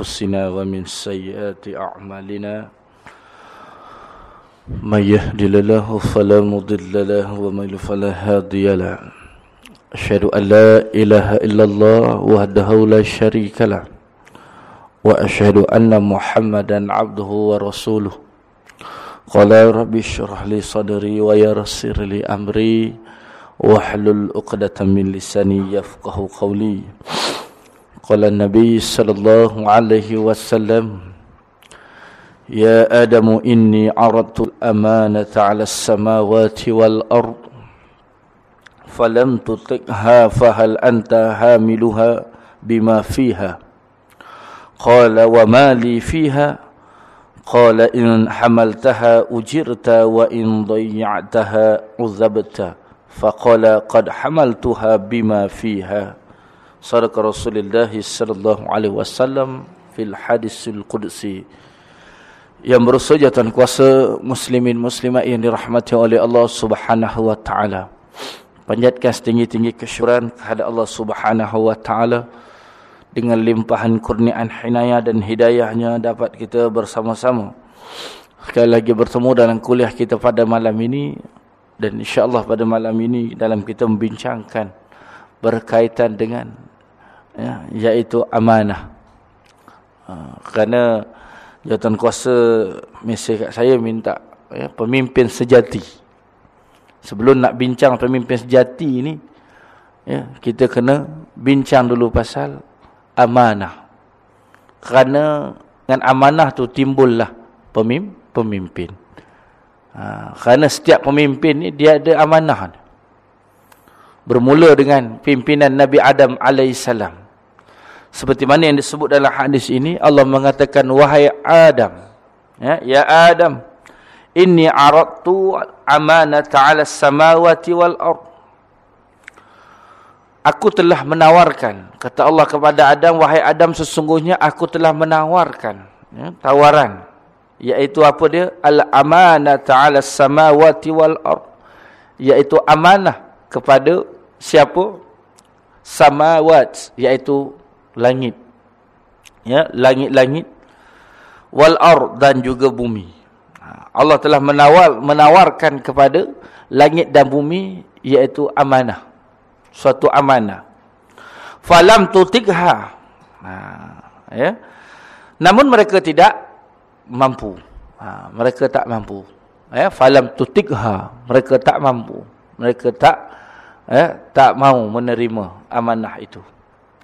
أنفسنا ومن سيئات أعمالنا. من يهدي الله فلا مضل له ومن فلا هادي له. أشهد أن لا إله إلا الله وحده لا شريك له وأشهد أن محمدا عبده ورسوله. قال رب اشرح لي صدري ويسر لي أمري واحلل عقدة من لساني يفقه قولي. قال النبي صلى الله عليه وسلم يا آدم إني عرضت الأمانة على السماوات والأرض فلم تطقها فهل أنت هاملها بما فيها قال وما لي فيها قال إن حملتها أجرت وإن ضيعتها عذبت فقال قد حملتها بما فيها صدق رسول الله صلى الله عليه وسلم في الحديث القدسي yang bersuja tuan kuasa muslimin muslimat yang dirahmati oleh Allah Subhanahu wa taala. Panjatkan setinggi-tinggi kesyukuran kepada Allah Subhanahu wa taala dengan limpahan kurniaan hinayah dan hidayahnya dapat kita bersama-sama sekali lagi bertemu dalam kuliah kita pada malam ini dan insya-Allah pada malam ini dalam kita membincangkan berkaitan dengan ya, iaitu amanah. Ha, kerana jawatan kuasa mesej kat saya minta ya, pemimpin sejati. Sebelum nak bincang pemimpin sejati ni ya, kita kena bincang dulu pasal amanah. Kerana dengan amanah tu timbullah pemimpin. Ha, kerana setiap pemimpin ni dia ada amanah. Bermula dengan pimpinan Nabi Adam alaihissalam. Seperti mana yang disebut dalam hadis ini, Allah mengatakan, Wahai Adam, ya, ya Adam, Inni aradtu amanata ala samawati wal ard. Aku telah menawarkan, kata Allah kepada Adam, Wahai Adam, sesungguhnya aku telah menawarkan ya, tawaran Iaitu apa dia? Al-amanah ta'ala samawati wal ard. Iaitu amanah kepada siapa? Samawat. Iaitu langit. Ya, langit-langit. Wal ard dan juga bumi. Ha, Allah telah menawar, menawarkan kepada langit dan bumi iaitu amanah. Suatu amanah. Falam tutikha. Ha, ya. Namun mereka tidak mampu. Ha, mereka tak mampu. Ya, falam tutikha. Mereka tak mampu. Mereka tak ya, tak mau menerima amanah itu.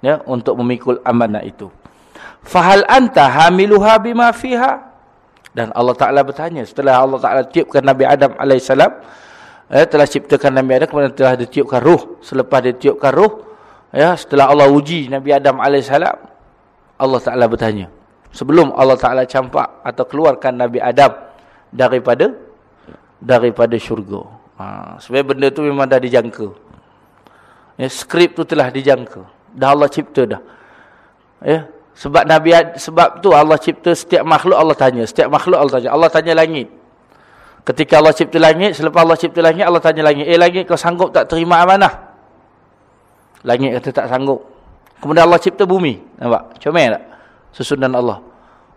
Ya, untuk memikul amanah itu. Fahal anta hamiluha bima fiha? Dan Allah Taala bertanya setelah Allah Taala tiupkan Nabi Adam alaihissalam ya, telah ciptakan Nabi Adam kemudian telah ditiupkan ruh. Selepas ditiupkan ruh, ya, setelah Allah uji Nabi Adam alaihissalam, Allah Taala bertanya, sebelum Allah Taala campak atau keluarkan Nabi Adam daripada daripada syurga. Ha, sebenarnya benda tu memang dah dijangka. Ya, skrip tu telah dijangka. Dah Allah cipta dah. Ya, sebab Nabi sebab tu Allah cipta setiap makhluk Allah tanya, setiap makhluk Allah tanya. Allah tanya langit. Ketika Allah cipta langit, selepas Allah cipta langit, Allah tanya langit, "Eh langit, kau sanggup tak terima amanah?" Langit kata tak sanggup. Kemudian Allah cipta bumi. Nampak? Comel tak? Susunan Allah.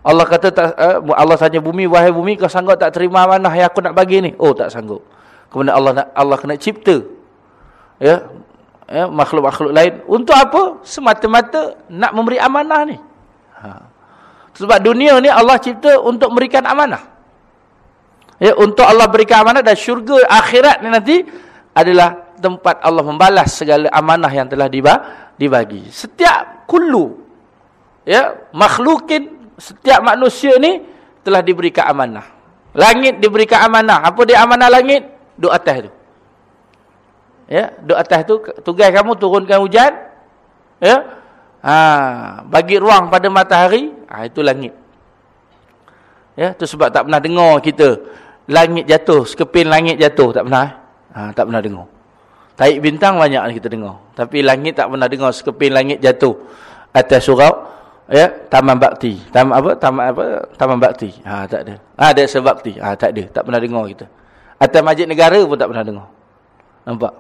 Allah kata tak, uh, Allah tanya bumi, wahai bumi, kau sanggup tak terima amanah yang aku nak bagi ni? Oh, tak sanggup. Kemudian Allah nak Allah kena cipta. Ya. Ya, makhluk-makhluk lain untuk apa? Semata-mata nak memberi amanah ni. Ha. Sebab dunia ni Allah cipta untuk memberikan amanah. Ya, untuk Allah berikan amanah dan syurga akhirat ni nanti adalah tempat Allah membalas segala amanah yang telah dibagi. Setiap kullu ya, makhlukin setiap manusia ni telah diberikan amanah. Langit diberikan amanah. Apa dia amanah langit? Duk atas tu. Ya, duk atas tu tugas kamu turunkan hujan. Ya. Ha, bagi ruang pada matahari, ha, itu langit. Ya, tu sebab tak pernah dengar kita langit jatuh, sekepin langit jatuh, tak pernah. Eh? Ha, tak pernah dengar. Taik bintang banyak kita dengar, tapi langit tak pernah dengar sekepin langit jatuh atas surau ya taman bakti taman apa taman apa taman bakti ha tak ada ha ada sebakti ha tak ada tak pernah dengar kita atas masjid negara pun tak pernah dengar nampak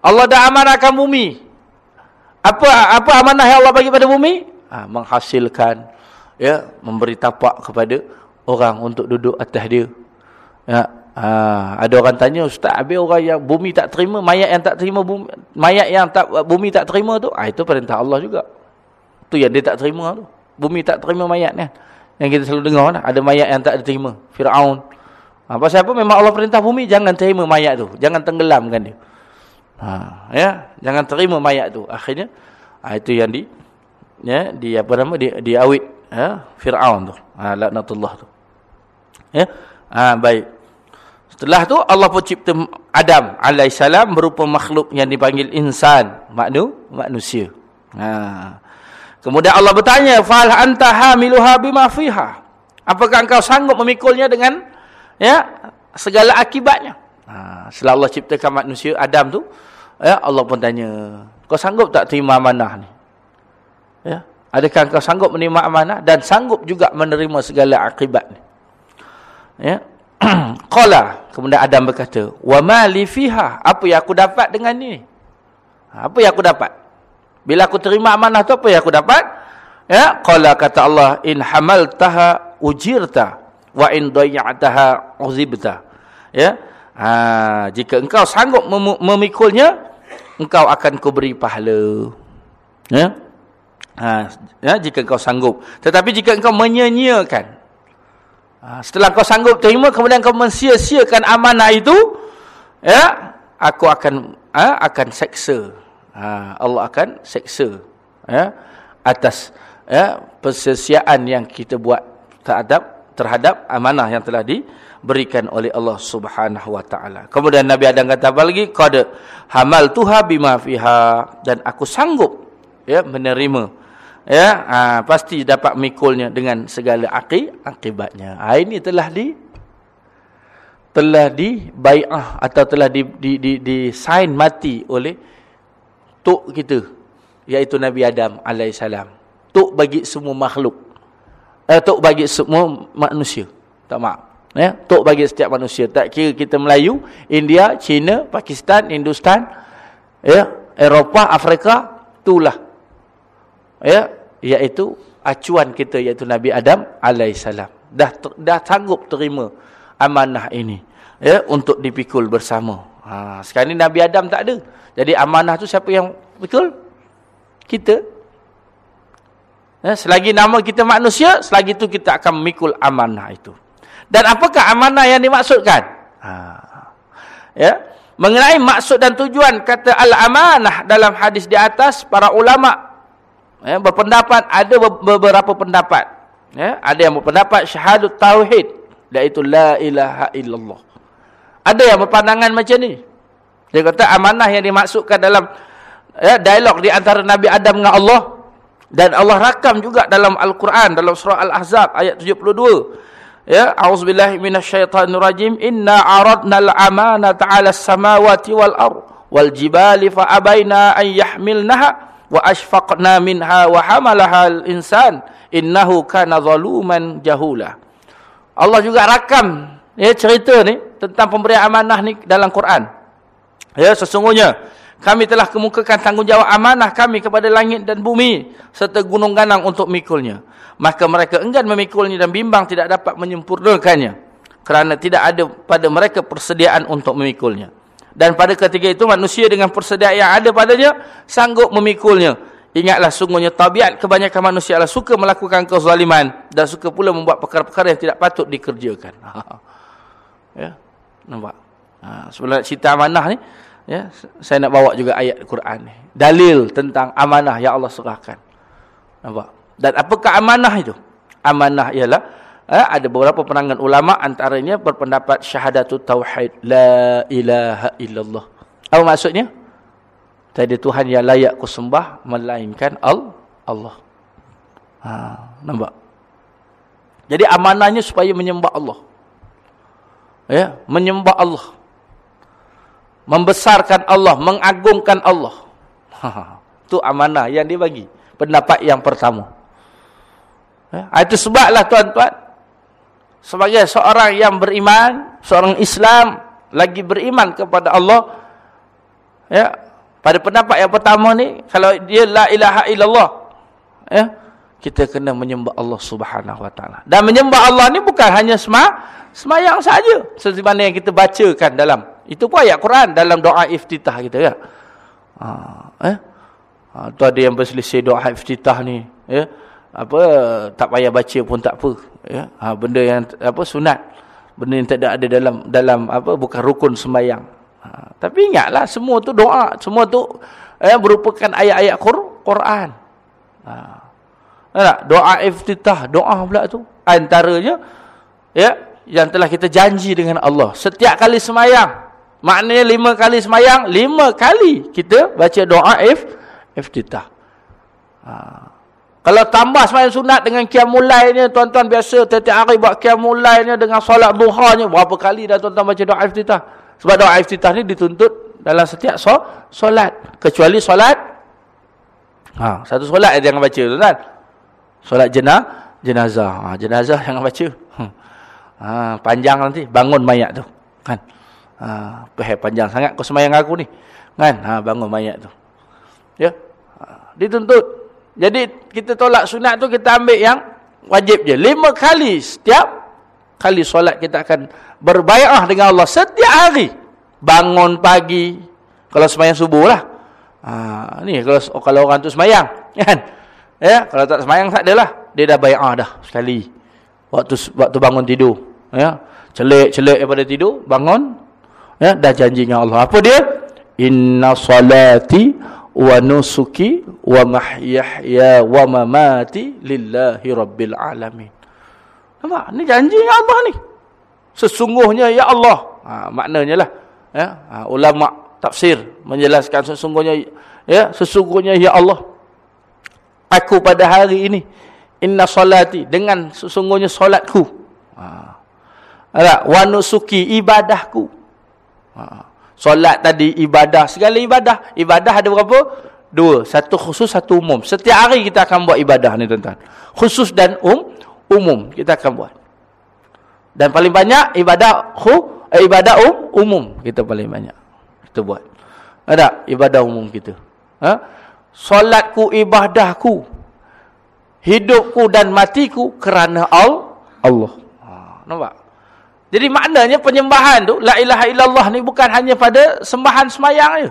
Allah dah amanahkan bumi. Apa apa amanah yang Allah bagi pada bumi? Ha, menghasilkan ya memberi tapak kepada orang untuk duduk atas dia. Ya ha, ada orang tanya ustaz habis orang yang bumi tak terima mayat yang tak terima bumi mayat yang tak bumi tak terima tu? Ah itu perintah Allah juga. Tu yang dia tak terima tu. Bumi tak terima mayat ni. Yang kita selalu dengar lah. ada mayat yang tak diterima. Firaun. Ha, pasal apa? Memang Allah perintah bumi jangan terima mayat tu. Jangan tenggelamkan dia ha, ya. Jangan terima mayat tu. Akhirnya ha, itu yang di ya di apa nama di diawit ya Firaun tu. Ha laknatullah tu. Ya. Ha baik. Setelah tu Allah pun cipta Adam alaihissalam berupa makhluk yang dipanggil insan maknu manusia. Ha. Kemudian Allah bertanya fal anta hamiluha bima fiha? Apakah engkau sanggup memikulnya dengan ya segala akibatnya ha setelah Allah ciptakan manusia Adam tu ya Allah pun tanya kau sanggup tak terima amanah ni Ya. Adakah engkau sanggup menerima amanah dan sanggup juga menerima segala akibat ni? Ya. Qala, kemudian Adam berkata, "Wa ma li fiha?" Apa yang aku dapat dengan ni? Ha, apa yang aku dapat? Bila aku terima amanah tu apa yang aku dapat? Ya, qala kata Allah, "In hamaltaha ujirta wa in dayya'taha uzibta." Ya. Ha, jika engkau sanggup mem memikulnya, engkau akan kuberi pahala. Ya. Ha, ya, jika kau sanggup. Tetapi jika kau menyanyiakan. Ha, setelah kau sanggup terima, kemudian kau mensia-siakan amanah itu. Ya, aku akan ha, akan seksa. Ha, Allah akan seksa. Ya, atas ya, persesiaan yang kita buat terhadap, terhadap amanah yang telah diberikan oleh Allah subhanahu wa ta'ala. Kemudian Nabi Adam kata apa lagi? Qad hamal tuha bima fiha. Dan aku sanggup ya, menerima ya ha, pasti dapat mikulnya dengan segala aki akibatnya ha, ini telah di telah di bai'ah atau telah di di di, di sign mati oleh tok kita iaitu Nabi Adam alaihissalam tok bagi semua makhluk eh tok bagi semua manusia tak maaf ya tok bagi setiap manusia. Tak kira kita Melayu India China Pakistan Hindustan ya Eropah Afrika itulah. Ya iaitu acuan kita iaitu Nabi Adam alaihissalam. Dah dah sanggup terima amanah ini ya untuk dipikul bersama. Ha sekarang ni Nabi Adam tak ada. Jadi amanah tu siapa yang pikul? Kita. Ya selagi nama kita manusia selagi tu kita akan memikul amanah itu dan apakah amanah yang dimaksudkan? Ha. Ya. Mengenai maksud dan tujuan kata al-amanah dalam hadis di atas para ulama ya, berpendapat ada beberapa pendapat. Ya, ada yang berpendapat syahadat tauhid iaitu la ilaha illallah. Ada yang berpandangan macam ni. Dia kata amanah yang dimaksudkan dalam ya, dialog di antara Nabi Adam dengan Allah dan Allah rakam juga dalam Al-Quran dalam surah Al-Ahzab ayat 72 ya auzubillahi minasyaitonirrajim inna aradna al-amanata 'ala as-samawati wal ard wal jibali fa abaina an yahmilnaha wa ashfaqna minha wa hamalaha al-insan innahu kana zaluman jahula. Allah juga rakam ya cerita ni tentang pemberian amanah ni dalam Quran. Ya sesungguhnya kami telah kemukakan tanggungjawab amanah kami kepada langit dan bumi serta gunung ganang untuk mikulnya. Maka mereka enggan memikulnya dan bimbang tidak dapat menyempurnakannya kerana tidak ada pada mereka persediaan untuk memikulnya. Dan pada ketika itu manusia dengan persediaan yang ada padanya sanggup memikulnya. Ingatlah sungguhnya tabiat kebanyakan manusia adalah suka melakukan kezaliman dan suka pula membuat perkara-perkara yang tidak patut dikerjakan. ya. Nampak? Ha, sebelum cerita amanah ni, ya, saya nak bawa juga ayat Quran ni. Dalil tentang amanah yang Allah serahkan. Nampak? Dan apakah amanah itu? Amanah ialah Eh, ada beberapa penangan ulama antaranya berpendapat syahadatut tauhid la ilaha illallah. Apa maksudnya? Tiada Tuhan yang layak ku sembah melainkan Allah. Ha, nampak? Jadi amanahnya supaya menyembah Allah. Ya, menyembah Allah. Membesarkan Allah, mengagungkan Allah. Itu amanah yang dibagi. Pendapat yang pertama. Ya, itu sebablah tuan-tuan sebagai seorang yang beriman, seorang Islam lagi beriman kepada Allah ya pada pendapat yang pertama ni kalau dia la ilaha illallah ya kita kena menyembah Allah Subhanahu Wa Taala. Dan menyembah Allah ni bukan hanya sema semayang saja. Seperti mana yang kita bacakan dalam itu pun ayat Quran dalam doa iftitah kita ya. Ha, eh? Ha, tu ada yang berselisih doa iftitah ni, ya. Apa tak payah baca pun tak apa, ya. Ha, benda yang apa sunat. Benda yang tak ada dalam dalam apa bukan rukun sembahyang. Ha, tapi ingatlah semua tu doa, semua tu eh, merupakan ayat-ayat Quran. Ha. Tak? Doa iftitah, doa pula tu. Antaranya, ya, yang telah kita janji dengan Allah. Setiap kali semayang. Maknanya lima kali semayang, lima kali kita baca doa if, iftitah. Ha. Kalau tambah semayang sunat dengan kiamulainya, tuan-tuan biasa setiap hari buat kiamulainya dengan solat duhanya. Berapa kali dah tuan-tuan baca doa iftitah? Sebab doa iftitah ni dituntut dalam setiap solat. Kecuali solat. Ha, satu solat yang jangan baca tuan-tuan. Solat jenah, jenazah. Ha, jenazah jangan baca. Hmm. Ha, panjang nanti. Bangun mayat tu. Kan? Ha, panjang sangat kau semayang aku ni. Kan? Ha, bangun mayat tu. Ya? Ha, dituntut. Jadi kita tolak sunat tu kita ambil yang wajib je. Lima kali setiap kali solat kita akan berbaiah dengan Allah setiap hari. Bangun pagi. Kalau semayang subuh lah. Ha, ni kalau, kalau orang tu semayang. Kan? Ya, kalau tak semayang tak adalah. Dia dah bai'ah dah sekali. Waktu waktu bangun tidur. Ya. Celik-celik daripada tidur, bangun. Ya, dah janji dengan Allah. Apa dia? Inna salati wa nusuki wa mahyaya wa mamati lillahi rabbil alamin. Nampak? Ni janji dengan Allah ni. Sesungguhnya ya Allah. Ha, maknanya lah. Ya, ha, ulama tafsir menjelaskan sesungguhnya ya, sesungguhnya ya Allah aku pada hari ini inna salati dengan sesungguhnya solatku ha ada wa nusuki ibadahku ha solat tadi ibadah segala ibadah. Ibadah ada berapa? Dua. Satu khusus satu umum. Setiap hari kita akan buat ibadah ni tuan-tuan. Khusus dan um umum kita akan buat. Dan paling banyak ibadah khu eh, ibadah um, umum kita paling banyak kita buat. Ada ibadah umum kita? Ha? Solatku ibadahku hidupku dan matiku kerana Allah. Ha, nampak jadi maknanya penyembahan tu la ilaha illallah ni bukan hanya pada sembahan semayang je.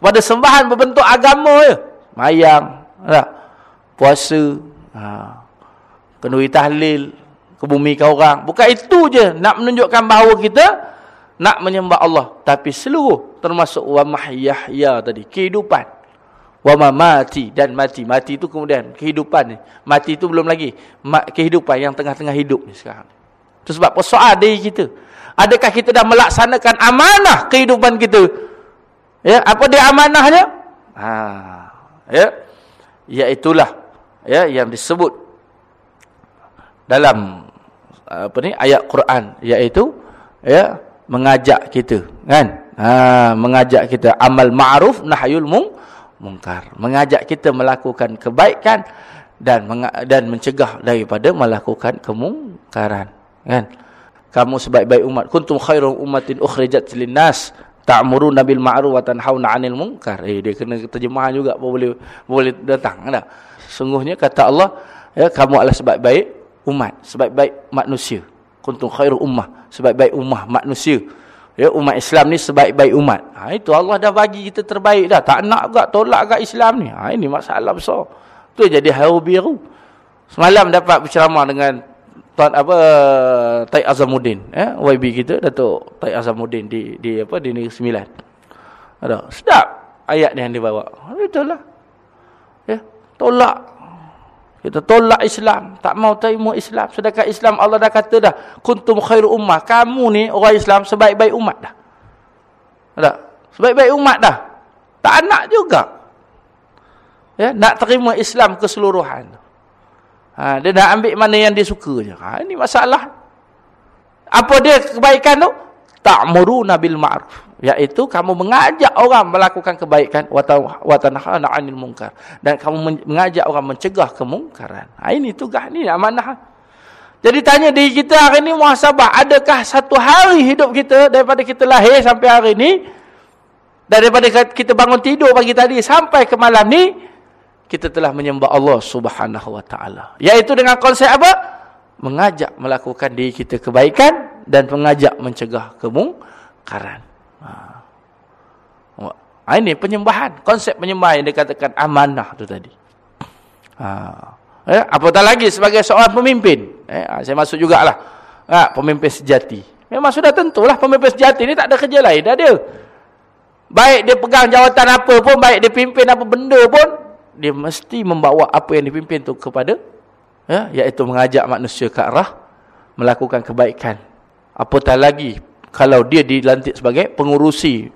Kepada sembahan berbentuk agama je. Semayang tak? puasa ha, kenduri tahlil kebumikan orang. Bukan itu je nak menunjukkan bahawa kita nak menyembah Allah. Tapi seluruh termasuk wa mahyahya tadi kehidupan. Wa mati dan mati. Mati itu kemudian kehidupan ni. Mati itu belum lagi. Kehidupan yang tengah-tengah hidup ni sekarang itu sebab persoalan diri kita. Adakah kita dah melaksanakan amanah kehidupan kita? Ya apa dia amanahnya? Ha ya. Iaitulah ya yang disebut dalam apa ni ayat Quran iaitu ya mengajak kita kan? Ha mengajak kita amal ma'ruf nahyul mung mungkar. Mengajak kita melakukan kebaikan dan dan mencegah daripada melakukan kemungkaran kan? Kamu sebaik-baik umat. Kuntum khairum ummatin ukhrijat linnas. Ta'muruna bil ma'ruf wa tanhauna 'anil munkar. Eh dia kena terjemahan juga. Boleh boleh datang. Ada sungguhnya kata Allah ya kamu adalah sebaik-baik umat. Sebaik-baik manusia. Kuntum khairu ummah. Sebaik-baik ummah manusia. Ya umat Islam ni sebaik-baik umat. Ha, itu Allah dah bagi kita terbaik dah. Tak nak agak tolak agak Islam ni. Ha, ini masalah besar. Tu jadi haru biru. Semalam dapat berceramah dengan tuan apa Taib Azamuddin, eh YB kita Datuk Taib Azamuddin di di apa di Negeri Sembilan. Ada. Sedap ayat yang dibawa. Ha, itulah. Ya, tolak kita tolak Islam, tak mau terima Islam. Sedangkan Islam Allah dah kata dah, kuntum khairu ummah. Kamu ni orang Islam sebaik-baik umat dah. Tak? Sebaik-baik umat dah. Tak nak juga. Ya, nak terima Islam keseluruhan. Ha, dia nak ambil mana yang dia suka je. Ha, ini masalah. Apa dia kebaikan tu? Ta'muruna bil ma'ruf yaitu kamu mengajak orang melakukan kebaikan wa tanhana 'anil munkar dan kamu mengajak orang mencegah kemungkaran. Ha ini tugas ni amanah. Jadi tanya diri kita hari ini muhasabah, adakah satu hari hidup kita daripada kita lahir sampai hari ini daripada kita bangun tidur pagi tadi sampai ke malam ni kita telah menyembah Allah Subhanahu wa taala. Yaitu dengan konsep apa? Mengajak melakukan diri kita kebaikan dan mengajak mencegah kemungkaran. Ha. ha. ini penyembahan, konsep penyembahan yang dikatakan amanah tu tadi. Ha. Eh, apatah lagi sebagai seorang pemimpin. Eh, saya masuk jugalah. Ha, pemimpin sejati. Memang sudah tentulah pemimpin sejati ni tak ada kerja lain dah dia. Baik dia pegang jawatan apa pun, baik dia pimpin apa benda pun, dia mesti membawa apa yang dipimpin tu kepada ya, iaitu mengajak manusia ke arah melakukan kebaikan. Apatah lagi kalau dia dilantik sebagai pengurusi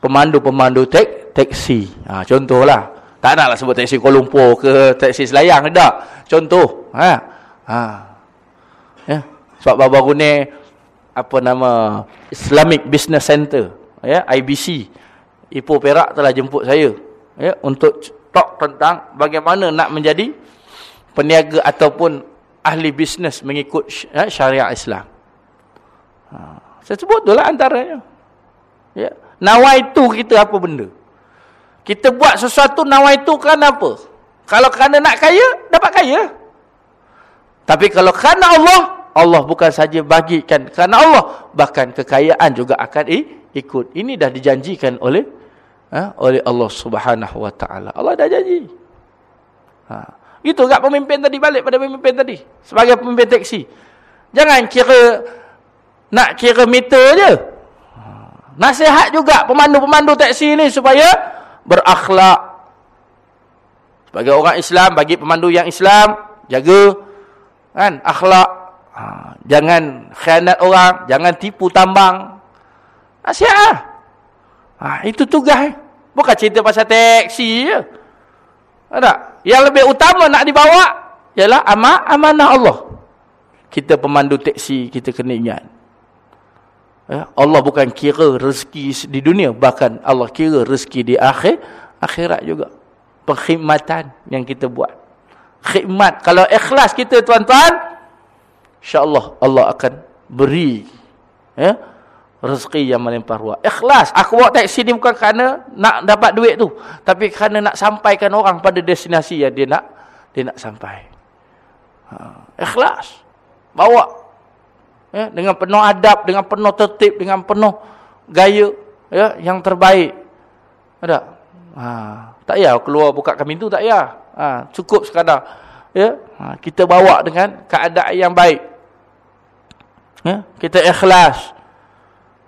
pemandu-pemandu tek taksi. Ha, contohlah. Tak naklah sebut taksi Kuala Lumpur ke taksi Selayang tak. Contoh, ha. Ha. Ya. Sebab baru-baru ni apa nama Islamic Business Center, ya, IBC Ipoh Perak telah jemput saya ya, untuk talk tentang bagaimana nak menjadi peniaga ataupun ahli bisnes mengikut ya, syariat Islam. Ha, saya sebut itulah antaranya. Ya. Nawai itu kita apa benda? Kita buat sesuatu nawai itu kerana apa? Kalau kerana nak kaya, dapat kaya. Tapi kalau kerana Allah, Allah bukan saja bagikan kerana Allah, bahkan kekayaan juga akan ikut. Ini dah dijanjikan oleh ha, oleh Allah Subhanahu wa taala. Allah dah janji. Ha. Itu gak pemimpin tadi balik pada pemimpin tadi sebagai pemimpin teksi. Jangan kira nak kira meter je. Ha. Nasihat juga pemandu-pemandu teksi ni supaya berakhlak. Sebagai orang Islam, bagi pemandu yang Islam, jaga kan akhlak. Ha. jangan khianat orang, jangan tipu tambang. Nasihat. Ha, itu tugas. Bukan cerita pasal teksi je. Ada. Yang lebih utama nak dibawa ialah amat amanah Allah. Kita pemandu teksi, kita kena ingat. Ya, Allah bukan kira rezeki di dunia, bahkan Allah kira rezeki di akhir akhirat juga. Perkhidmatan yang kita buat. Khidmat kalau ikhlas kita tuan-tuan, insya-Allah Allah akan beri ya, rezeki yang melimpah ruah. Ikhlas. Aku bawa taksi ni bukan kerana nak dapat duit tu. Tapi kerana nak sampaikan orang pada destinasi yang dia nak dia nak sampai. Ha. Ikhlas. Bawa. Ya, dengan penuh adab, dengan penuh tertib, dengan penuh gaya ya, yang terbaik. Ada? Ha. Tak payah keluar buka pintu, tak payah. Ha. Cukup sekadar. Ya? Ha. Kita bawa dengan keadaan yang baik. Ya? Kita ikhlas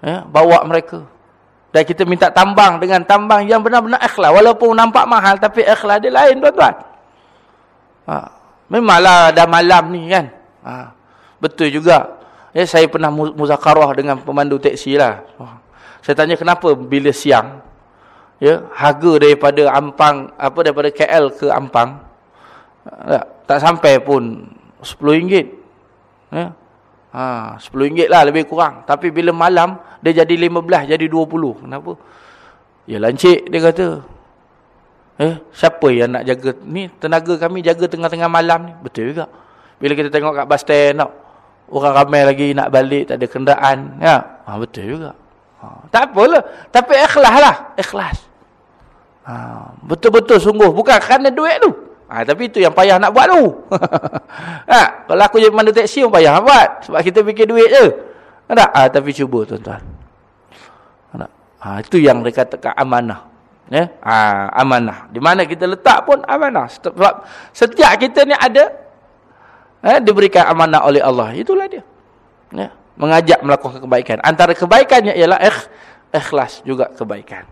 ya, bawa mereka. Dan kita minta tambang dengan tambang yang benar-benar ikhlas. Walaupun nampak mahal tapi ikhlas dia lain tuan-tuan. Ha. Memanglah dah malam ni kan. Ha. Betul juga. Ya, saya pernah muzakarah dengan pemandu teksi lah. Saya tanya kenapa bila siang. Ya, harga daripada Ampang, apa daripada KL ke Ampang. Tak, tak sampai pun RM10. Ya. Ha, RM10 lah lebih kurang. Tapi bila malam, dia jadi 15, jadi 20. Kenapa? Ya lancik, dia kata. Eh, siapa yang nak jaga? Ni tenaga kami jaga tengah-tengah malam ni. Betul juga. Bila kita tengok kat bus stand, tau, orang ramai lagi nak balik, tak ada kenderaan. Ya? Ha, betul juga. Ha, tak apalah. Tapi ikhlas lah. Ikhlas. Betul-betul ha, sungguh. Bukan kerana duit tu. Ha, tapi itu yang payah nak buat tu. ha, kalau aku jadi pemandu teksi payah nak buat. Sebab kita fikir duit je. Ha, tapi cuba tuan-tuan. Ha, itu yang mereka katakan amanah. Ya? Ha, amanah. Di mana kita letak pun amanah. Sebab setiap kita ni ada eh, diberikan amanah oleh Allah. Itulah dia. Ya? Mengajak melakukan kebaikan. Antara kebaikannya ialah ikh, ikhlas juga kebaikan.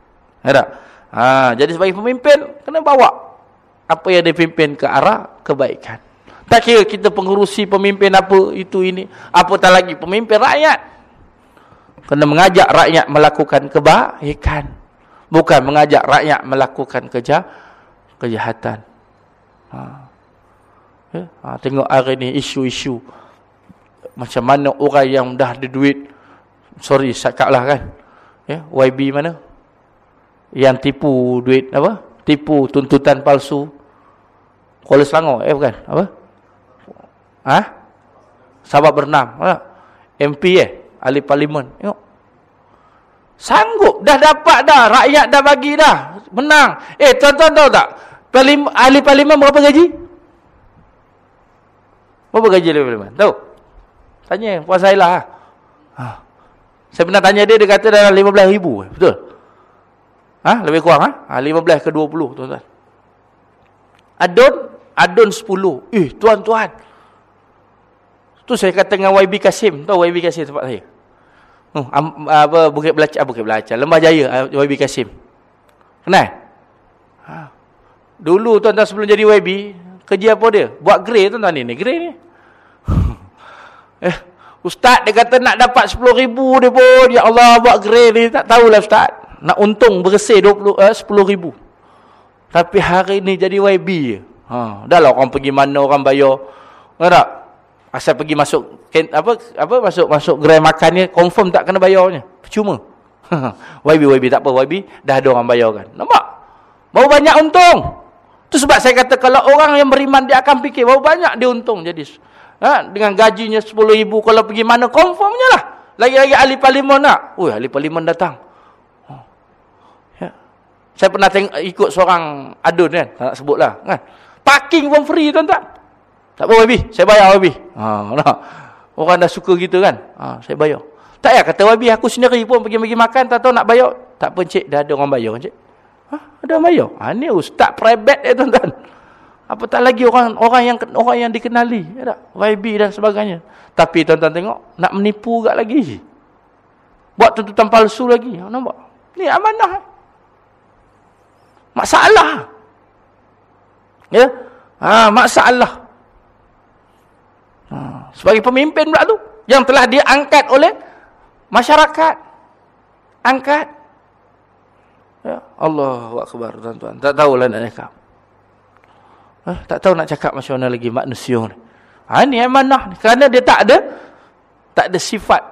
Ha, jadi sebagai pemimpin, kena bawa apa yang dipimpin ke arah kebaikan. Tak kira kita pengurusi pemimpin apa itu ini. Apatah lagi pemimpin rakyat. Kena mengajak rakyat melakukan kebaikan. Bukan mengajak rakyat melakukan kerja kejahatan. Ha. Ya? Ha, tengok hari ini isu-isu. Macam mana orang yang dah ada duit. Sorry, sakak lah kan. Ya? YB mana? Yang tipu duit apa? Tipu tuntutan palsu. Kuala Selangor eh bukan apa ha sahabat bernam ha? MP eh ahli parlimen tengok sanggup dah dapat dah rakyat dah bagi dah menang eh tuan-tuan tahu tak Parlim, ahli parlimen berapa gaji? Berapa gaji ahli parlimen? Tahu? Tanya puan saya lah. Ha. Saya pernah tanya dia, dia kata dalam 15 ribu. Betul? Ha? Lebih kurang ha? ha 15 ke 20 tuan-tuan. Adun, adun 10. Eh, tuan-tuan. Tu saya kata dengan YB Kasim. Tahu YB Kasim tempat saya? Oh, apa Bukit Belacan, Bukit Belacan, Lembah Jaya ah, YB Kasim. Kenal? Ha. Dulu tuan-tuan sebelum jadi YB, kerja apa dia? Buat grey tuan-tuan ni, grey ni. eh, ustaz dia kata nak dapat 10 ribu dia pun, ya Allah buat grey ni, tak tahulah ustaz. Nak untung bersih 20 eh, 10 ribu. Tapi hari ni jadi YB. Ha, dah lah orang pergi mana orang bayar. Tak? Asal pergi masuk apa apa masuk masuk gerai makan ni confirm tak kena bayarnya. Percuma. YB YB tak apa YB dah ada orang bayar kan. Nampak? Baru banyak untung. Tu sebab saya kata kalau orang yang beriman dia akan fikir baru banyak dia untung jadi ha, dengan gajinya 10 ribu kalau pergi mana confirmnya lah. Lagi-lagi ahli parlimen nak. Oi ahli parlimen datang. Ya. Saya pernah tengok ikut seorang adun kan, tak nak sebutlah kan. Parking pun free tuan-tuan. Tak apa Wabi, saya bayar Wabi. Ha, nah. Orang dah suka gitu kan. Ha, saya bayar. Tak ya kata Wabi aku sendiri pun pergi-pergi makan tak tahu nak bayar. Tak pun cik dah ada orang bayar cik. Ha, ada orang bayar. Ha, ni ustaz private eh tuan-tuan. Apa tak lagi orang orang yang orang yang dikenali, ya tak? YB dan sebagainya. Tapi tuan-tuan tengok nak menipu gak lagi. Buat tuntutan palsu lagi. Ha, nampak? Ni amanah. Masalah. Ya? Ha, masalah. Ha, sebagai pemimpin pula tu yang telah diangkat oleh masyarakat. Angkat. Ya, Allahu akbar tuan-tuan. Tak tahulah nak cakap. Ha, tak tahu nak cakap macam mana lagi manusia ni. Ha, ni amanah ni. Kerana dia tak ada tak ada sifat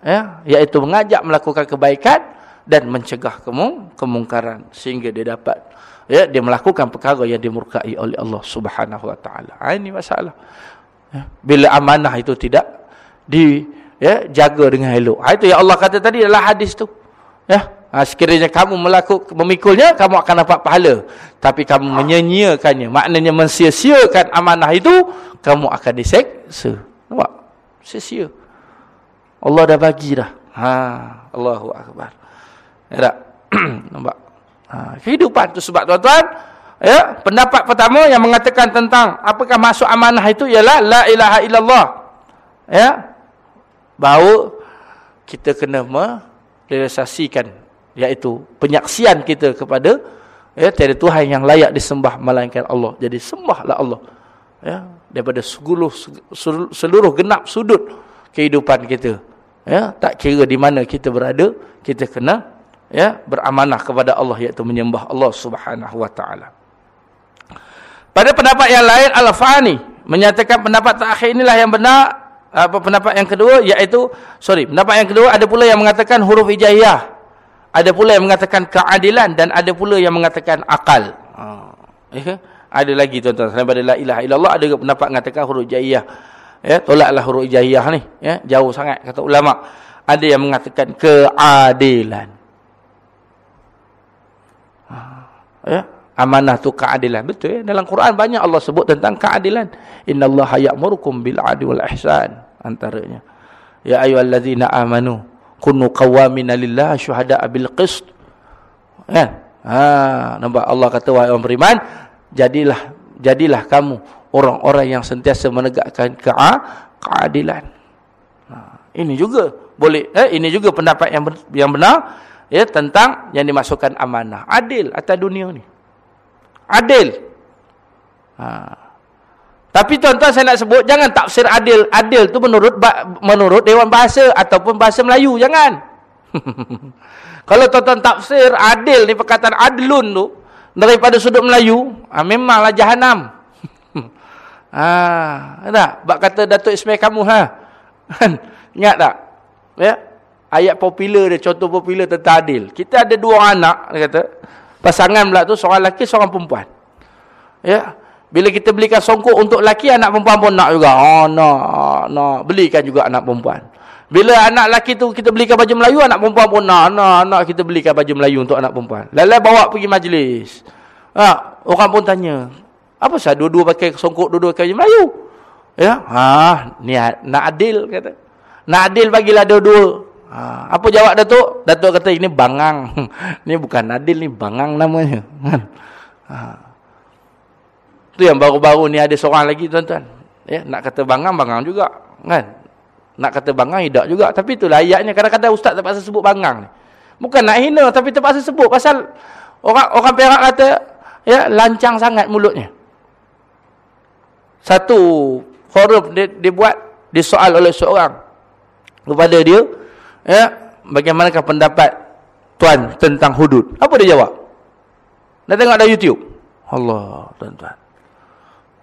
ya, iaitu mengajak melakukan kebaikan dan mencegah kemung, kemungkaran sehingga dia dapat ya, dia melakukan perkara yang dimurkai oleh Allah Subhanahu wa taala. Ha, ini masalah. Ya. Bila amanah itu tidak di ya, jaga dengan elok. Ha, itu yang Allah kata tadi adalah hadis tu. Ya. Ha, sekiranya kamu melakukan memikulnya, kamu akan dapat pahala. Tapi kamu menyanyiakannya, maknanya mensia-siakan amanah itu, kamu akan diseksa. Nampak? Sia-sia. Allah dah bagi dah. Ha, Allahu Akbar. Ya tak? Nampak? Ha, kehidupan tu sebab tuan-tuan, Ya, pendapat pertama yang mengatakan tentang apakah masuk amanah itu ialah la ilaha illallah. Ya. Bahawa kita kena merealisasikan iaitu penyaksian kita kepada ya tiada tuhan yang layak disembah melainkan Allah. Jadi sembahlah Allah. Ya, daripada seluruh seluruh genap sudut kehidupan kita. Ya, tak kira di mana kita berada, kita kena ya beramanah kepada Allah iaitu menyembah Allah Subhanahu wa taala. Pada pendapat yang lain Al-Fani menyatakan pendapat terakhir inilah yang benar apa pendapat yang kedua iaitu sorry pendapat yang kedua ada pula yang mengatakan huruf hijaiyah ada pula yang mengatakan keadilan dan ada pula yang mengatakan akal. Eh, ada lagi tuan-tuan selain pada la ilaha illallah ada juga pendapat mengatakan huruf hijaiyah. Ya tolaklah huruf hijaiyah ni ya jauh sangat kata ulama. Ada yang mengatakan keadilan ha. Ya? Amanah tu keadilan. Betul ya? Dalam Quran banyak Allah sebut tentang keadilan. Innallaha ya'murukum bil adli wal ihsan antaranya. Ya ayyuhallazina amanu kunu qawamina lillahi syuhada bil qist. Kan ha nampak Allah kata wahai orang beriman jadilah jadilah kamu orang-orang yang sentiasa menegakkan keadilan. Ha, ini juga boleh eh, ini juga pendapat yang yang benar ya tentang yang dimasukkan amanah adil atas dunia ni adil. Ha. Tapi tuan-tuan saya nak sebut jangan tafsir adil. Adil tu menurut menurut dewan bahasa ataupun bahasa Melayu jangan. Kalau tuan-tuan tafsir adil ni perkataan adlun tu daripada sudut Melayu, ha, memanglah jahanam. ha, tak? Bak kata Datuk Ismail kamu ha. Ingat tak? Ya. Ayat popular dia, contoh popular tentang adil. Kita ada dua anak, dia kata. Pasangan pula tu seorang lelaki, seorang perempuan. Ya. Bila kita belikan songkok untuk lelaki, anak perempuan pun nak juga. Oh, nak, nak. Belikan juga anak perempuan. Bila anak lelaki tu kita belikan baju Melayu, anak perempuan pun nak. Nak, nak kita belikan baju Melayu untuk anak perempuan. Lalu bawa pergi majlis. Ha, orang pun tanya, apa sah dua-dua pakai songkok, dua-dua pakai Melayu? Ya, ha, ni nak adil kata. Nak adil bagilah dua-dua. Ha, apa jawab Datuk? Datuk kata ini bangang. ni bukan adil ni bangang namanya. Kan? Ha. Tu yang baru-baru ni ada seorang lagi tuan-tuan. Ya, nak kata bangang bangang juga, kan? Nak kata bangang tidak juga, tapi itulah ayatnya kadang-kadang ustaz terpaksa sebut bangang ni. Bukan nak hina tapi terpaksa sebut pasal orang orang Perak kata ya lancang sangat mulutnya. Satu forum dia, dia buat disoal oleh seorang kepada dia ya bagaimanakah pendapat tuan tentang hudud. Apa dia jawab? Dah tengok ada YouTube. Allah tuan-tuan.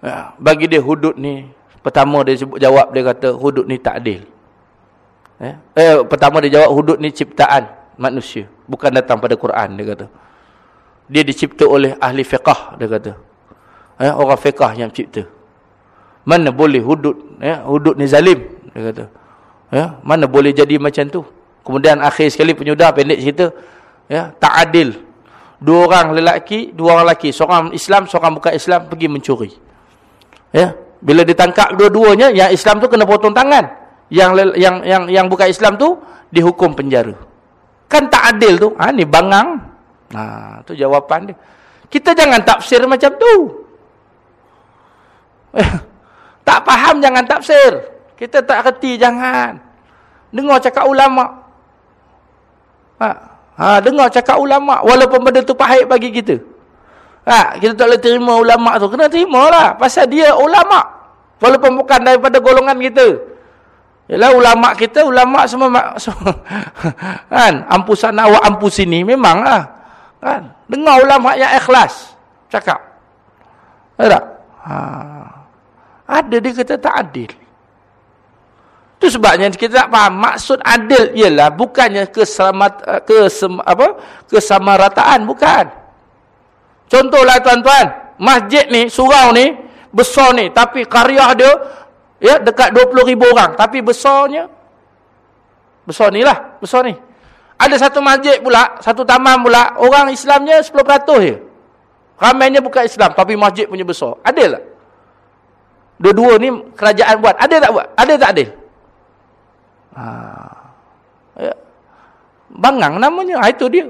Ya, bagi dia hudud ni pertama dia sebut jawab dia kata hudud ni tak adil. Ya. Eh pertama dia jawab hudud ni ciptaan manusia, bukan datang pada Quran dia kata. Dia dicipta oleh ahli fiqh dia kata. Ya, orang fiqh yang cipta. Mana boleh hudud ya, hudud ni zalim dia kata. Ya, mana boleh jadi macam tu? Kemudian akhir sekali penyudah pendek cerita ya, tak adil. Dua orang lelaki, dua orang lelaki, seorang Islam, seorang bukan Islam pergi mencuri. Ya, bila ditangkap dua-duanya, yang Islam tu kena potong tangan. Yang yang yang yang bukan Islam tu dihukum penjara. Kan tak adil tu. Ha ni bangang. Ha tu jawapan dia. Kita jangan tafsir macam tu. Tak faham jangan tafsir. Kita tak reti jangan. Dengar cakap ulama. Ha, ha dengar cakap ulama walaupun benda tu pahit bagi kita. Ha, kita tak boleh terima ulama tu. Kena terimalah pasal dia ulama. Walaupun bukan daripada golongan kita. Yalah ulama kita, ulama semua, semua kan, ampu sana wa ampu sini memanglah. Kan? Dengar ulama yang ikhlas cakap. Ada? Ha. Ada dia kata tak adil. Itu sebabnya kita tak faham maksud adil ialah bukannya keselamat kesem, apa? kesamarataan bukan. Contohlah tuan-tuan, masjid ni, surau ni besar ni tapi karya dia ya dekat 20 ribu orang tapi besarnya besar ni lah besar ni ada satu masjid pula satu taman pula orang Islamnya 10% je ramainya bukan Islam tapi masjid punya besar adil tak Dua-dua ni kerajaan buat. Ada tak buat? Ada tak adil? Ha. Ya. Bangang namanya. Ha, itu dia.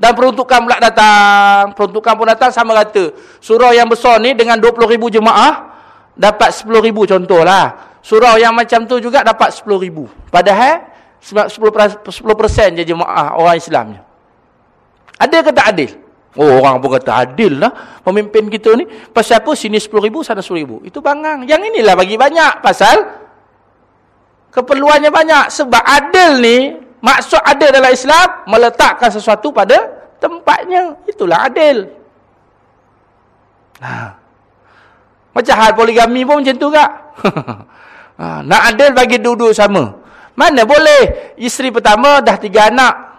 Dan peruntukan pula datang. Peruntukan pun datang sama rata. Surau yang besar ni dengan 20 ribu jemaah. Dapat 10 ribu contohlah. Surau yang macam tu juga dapat 10 ribu. Padahal 10%, 10 je jemaah orang Islamnya. Ada ke tak adil? Oh orang pun kata adil lah pemimpin kita ni. Pasal apa sini 10 ribu sana 10 ribu. Itu bangang. Yang inilah bagi banyak. Pasal keperluannya banyak. Sebab adil ni maksud adil dalam Islam meletakkan sesuatu pada tempatnya. Itulah adil. Ha. Macam hal poligami pun macam tu kak. ha. Nak adil bagi duduk sama. Mana boleh isteri pertama dah tiga anak.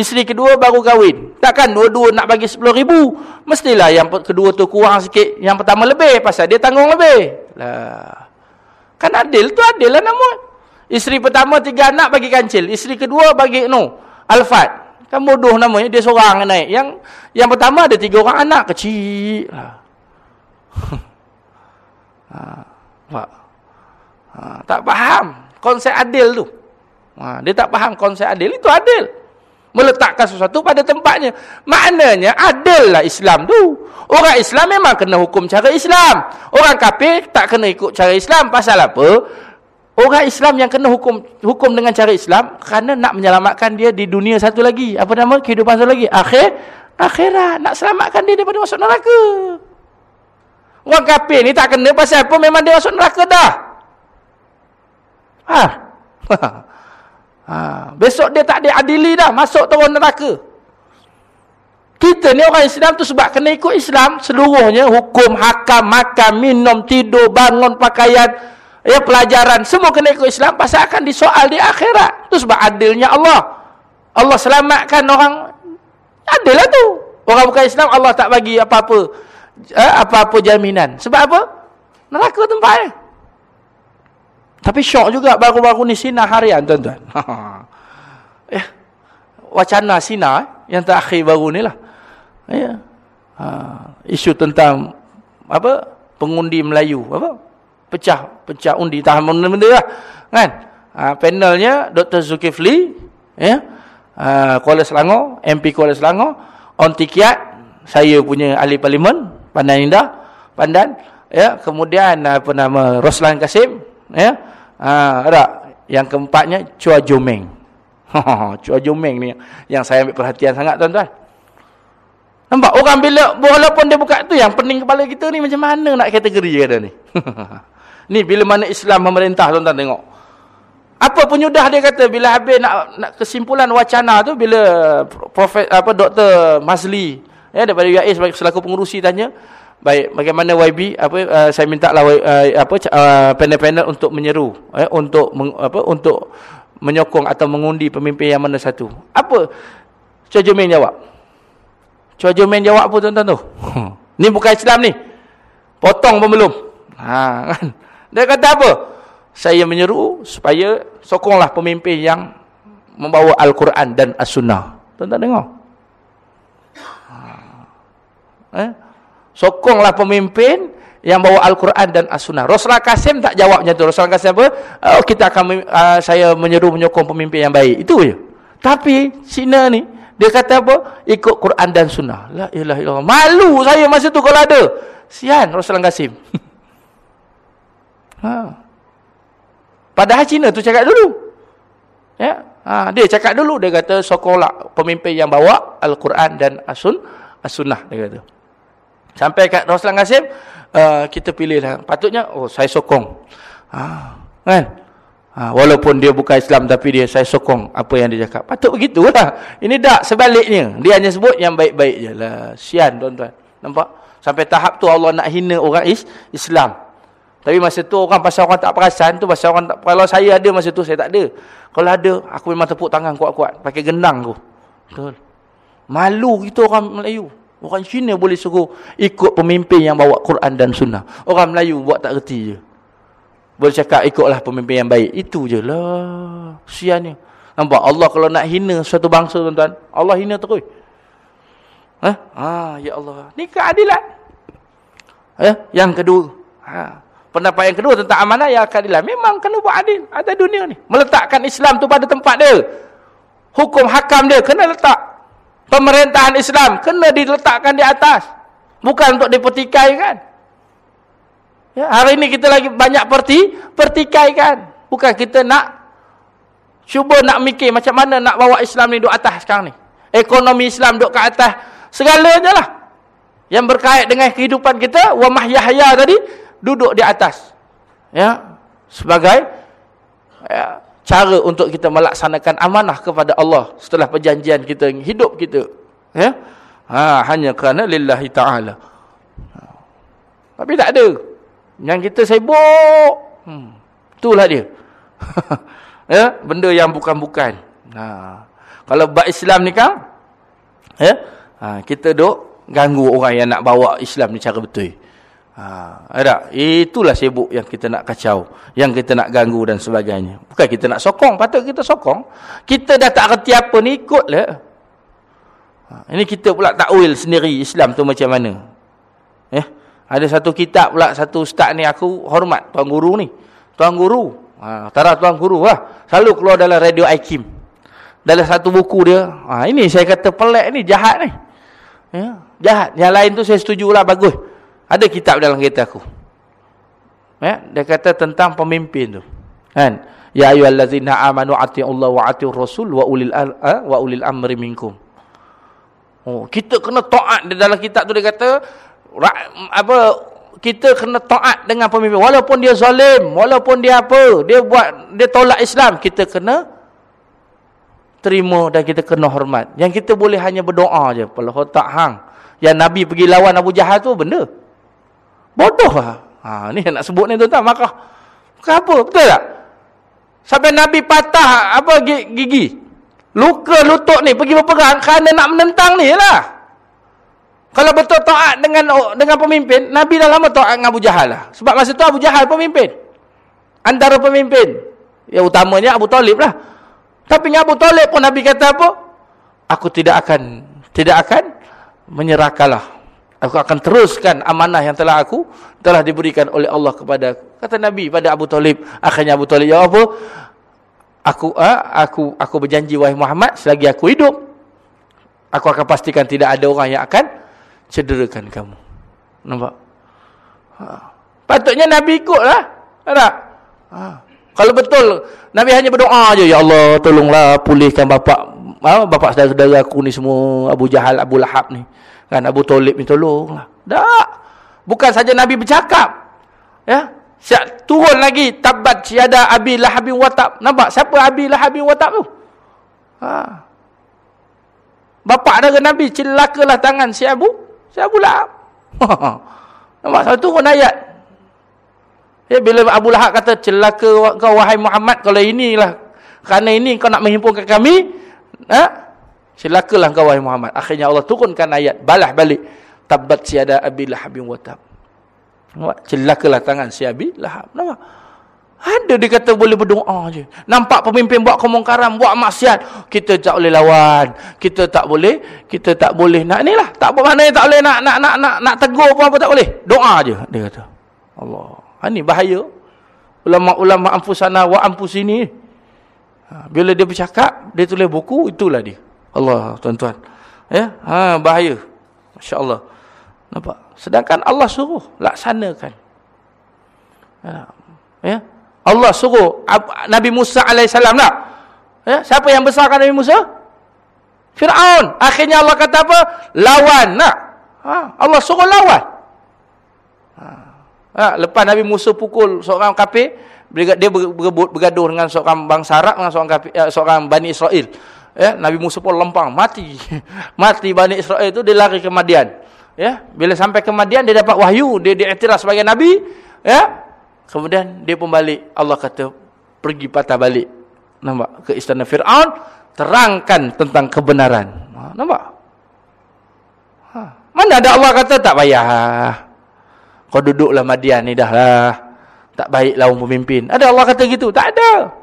Isteri kedua baru kahwin. Takkan dua-dua nak bagi 10 ribu. Mestilah yang kedua tu kurang sikit. Yang pertama lebih. Pasal dia tanggung lebih. Lah. Kan adil tu adil lah nama. Isteri pertama tiga anak bagi kancil. Isteri kedua bagi no. Alfat. Kan bodoh namanya. Dia seorang naik. Yang yang pertama ada tiga orang anak kecil. Ha. Ha. Ha. Tak faham konsep adil tu. Ha. Dia tak faham konsep adil. Itu adil meletakkan sesuatu pada tempatnya. Maknanya adillah Islam tu. Orang Islam memang kena hukum cara Islam. Orang kafir tak kena ikut cara Islam. Pasal apa? Orang Islam yang kena hukum hukum dengan cara Islam kerana nak menyelamatkan dia di dunia satu lagi. Apa nama? Kehidupan satu lagi. Akhir akhirat nak selamatkan dia daripada masuk neraka. Orang kafir ni tak kena pasal apa? Memang dia masuk neraka dah. Ha. Ha, besok dia tak ada adili dah masuk turun neraka. Kita ni orang Islam tu sebab kena ikut Islam seluruhnya hukum, hakam, makan, minum, tidur, bangun, pakaian, ya pelajaran semua kena ikut Islam pasal akan disoal di akhirat. Tu sebab adilnya Allah. Allah selamatkan orang adil lah tu. Orang bukan Islam Allah tak bagi apa-apa eh, apa-apa jaminan. Sebab apa? Neraka tempatnya. Tapi syok juga baru-baru ni sinar harian tuan-tuan. eh, wacana sinar eh, yang terakhir baru ni lah. Ya. Ha, isu tentang apa? Pengundi Melayu, apa? Pecah, pecah undi tahan benda-benda lah. Kan? Ha, panelnya Dr. Zulkifli, ya. Ha, Kuala Selangor, MP Kuala Selangor, On Tikiat, saya punya ahli parlimen, Pandan Indah, Pandan, ya. Kemudian apa nama Roslan Kasim, ya. Ha, ada yang keempatnya Chua Jomeng. Chua Jomeng ni yang saya ambil perhatian sangat tuan-tuan. Nampak orang bila walaupun dia buka tu yang pening kepala kita ni macam mana nak kategori dia ni. ni bila mana Islam memerintah tuan-tuan tengok. Apa penyudah dia kata bila habis nak, nak kesimpulan wacana tu bila profet apa Dr. Mazli ya daripada UAE sebagai selaku pengurusi tanya baik bagaimana YB apa uh, saya minta lah uh, apa uh, panel-panel untuk menyeru eh, untuk meng, apa untuk menyokong atau mengundi pemimpin yang mana satu. Apa? Cua Jumin jawab. Cua Jumin jawab apa tuan-tuan tu? ni bukan Islam ni. Potong pun belum. Ha, kan? Dia kata apa? Saya menyeru supaya sokonglah pemimpin yang membawa Al-Quran dan As-Sunnah. Tuan-tuan dengar? Ha. Eh? Sokonglah pemimpin yang bawa Al-Quran dan As-Sunnah. Rasulullah Qasim tak jawab macam tu. Rasulullah Qasim apa? Oh, kita akan uh, saya menyeru menyokong pemimpin yang baik. Itu je. Tapi Cina ni dia kata apa? Ikut Quran dan Sunnah. La ilaha illallah. Malu saya masa tu kalau ada. Sian Rasulullah Qasim. ha. Padahal Cina tu cakap dulu. Ya. Ha, dia cakap dulu dia kata sokonglah pemimpin yang bawa Al-Quran dan As-Sun As-Sunnah dia kata. Sampai kat Rasulullah Qasim uh, kita pilihlah. Patutnya oh saya sokong. Ha. Kan? Ha, walaupun dia bukan Islam tapi dia saya sokong apa yang dia cakap. Patut begitulah. Ini tak sebaliknya. Dia hanya sebut yang baik-baik je lah. Sian tuan-tuan. Nampak? Sampai tahap tu Allah nak hina orang is Islam. Tapi masa tu orang pasal orang tak perasan tu pasal orang tak kalau saya ada masa tu saya tak ada. Kalau ada aku memang tepuk tangan kuat-kuat pakai genang tu. Betul. Malu kita orang Melayu. Orang Cina boleh suruh ikut pemimpin yang bawa Quran dan Sunnah. Orang Melayu buat tak reti je. Boleh cakap ikutlah pemimpin yang baik. Itu je lah. Siannya. Nampak Allah kalau nak hina suatu bangsa tuan-tuan. Allah hina terus. Ha? Ah, ya Allah. Ni keadilan. Eh, yang kedua. Ha. Pendapat yang kedua tentang amanah yang keadilan. Memang kena buat adil. Ada dunia ni. Meletakkan Islam tu pada tempat dia. Hukum hakam dia kena letak. Pemerintahan Islam kena diletakkan di atas. Bukan untuk dipertikaikan. Ya, hari ini kita lagi banyak perti, pertikaikan. Bukan kita nak cuba nak mikir macam mana nak bawa Islam ni duduk atas sekarang ni. Ekonomi Islam duduk ke atas. Segalanya lah. Yang berkait dengan kehidupan kita. Wa mahyahya tadi. Duduk di atas. Ya. Sebagai. Ya, cara untuk kita melaksanakan amanah kepada Allah. Setelah perjanjian kita. Hidup kita. Ya. Ha, hanya kerana lillahi ta'ala. Tapi tak ada. Yang kita sibuk. Hmm. Itulah dia. ya, benda yang bukan-bukan. Ha. Kalau bab Islam ni kan, ya, ha, kita duk ganggu orang yang nak bawa Islam ni cara betul. Ha, ada. Itulah sibuk yang kita nak kacau, yang kita nak ganggu dan sebagainya. Bukan kita nak sokong, patut kita sokong. Kita dah tak reti apa ni ikutlah. Ha, ini kita pula takwil sendiri Islam tu macam mana. Ya. Ada satu kitab pula, satu ustaz ni aku hormat, tuan guru ni. Tuan guru. Ha, tara tuan guru lah. Selalu keluar dalam radio Aikim. Dalam satu buku dia. Ha, ini saya kata pelik ni, jahat ni. Ya, jahat. Yang lain tu saya setuju lah, bagus. Ada kitab dalam kereta aku. Ya, dia kata tentang pemimpin tu. Kan? Ya ayyuhallazina amanu ati'ullah wa ati'ur rasul wa ulil, uh, wa ulil amri minkum. Oh, kita kena taat dalam kitab tu dia kata apa kita kena taat dengan pemimpin walaupun dia zalim walaupun dia apa dia buat dia tolak Islam kita kena terima dan kita kena hormat yang kita boleh hanya berdoa je kalau tak hang yang nabi pergi lawan Abu Jahal tu benda bodoh lah ha ni nak sebut ni tuan-tuan maka apa betul tak sampai nabi patah apa gigi luka lutut ni pergi berperang kerana nak menentang ni lah kalau betul taat dengan dengan pemimpin, Nabi dah lama taat dengan Abu Jahal lah. Sebab masa tu Abu Jahal pemimpin. Antara pemimpin. Yang utamanya Abu Talib lah. Tapi dengan Abu Talib pun Nabi kata apa? Aku tidak akan tidak akan menyerahkanlah Aku akan teruskan amanah yang telah aku telah diberikan oleh Allah kepada kata Nabi pada Abu Talib. Akhirnya Abu Talib jawab apa? Aku ah, aku aku berjanji wahai Muhammad selagi aku hidup aku akan pastikan tidak ada orang yang akan cederakan kamu. Nampak? Ha. Patutnya Nabi ikutlah. Tak? Ha. Kalau betul Nabi hanya berdoa aja ya Allah tolonglah pulihkan bapa ha, bapa saudara-saudara aku ni semua Abu Jahal Abu Lahab ni kan Abu Talib ni tolonglah. Tak. Bukan saja Nabi bercakap. Ya. Siap turun lagi tabat siada Abi Lahab Watab. Nampak siapa Abi Lahab Watab tu? Ha. Bapak dari Nabi celakalah tangan si Abu, si Abu Lahab. Nampak satu turun ayat. Ya, bila Abu Lahab kata celaka kau wahai Muhammad kalau inilah kerana ini kau nak menghimpunkan kami, ha? Celakalah kau wahai Muhammad. Akhirnya Allah turunkan ayat balah balik. Tabat siada Abi Lahab bin Watab. Nampak? Celakalah tangan si Abi Lahab. Nampak? Ada dia kata boleh berdoa je. Nampak pemimpin buat kemungkaran, buat maksiat. Kita tak boleh lawan. Kita tak boleh. Kita tak boleh nak inilah. Tak apa mana tak boleh nak nak nak nak, nak tegur pun apa tak boleh. Doa je. Dia kata. Allah. Ini ha, bahaya. Ulama-ulama ampusana wa ampusini. Ha, bila dia bercakap, dia tulis buku, itulah dia. Allah tuan-tuan. Ya, ha bahaya. Masya-Allah. Nampak? Sedangkan Allah suruh laksanakan. Ya. ya. Allah suruh Nabi Musa alaihissalam tak? Ya, siapa yang besarkan Nabi Musa? Firaun. Akhirnya Allah kata apa? Lawan nak. Ha, Allah suruh lawan. Ha. ha. lepas Nabi Musa pukul seorang kafir, dia berebut bergaduh dengan seorang bangsa Arab dengan seorang kafir, eh, seorang Bani Israel ya Nabi Musa pun lempang mati. Mati Bani Israel itu dia lari ke Madian. Ya bila sampai ke Madian dia dapat wahyu dia diiktiraf sebagai nabi. Ya kemudian dia pun balik. Allah kata pergi patah balik. Nampak? Ke istana Firaun terangkan tentang kebenaran. Ha, nampak? Ha. mana ada Allah kata tak payah. Kau duduklah Madian ni dah lah. Tak baik lawan pemimpin. Ada Allah kata gitu? Tak ada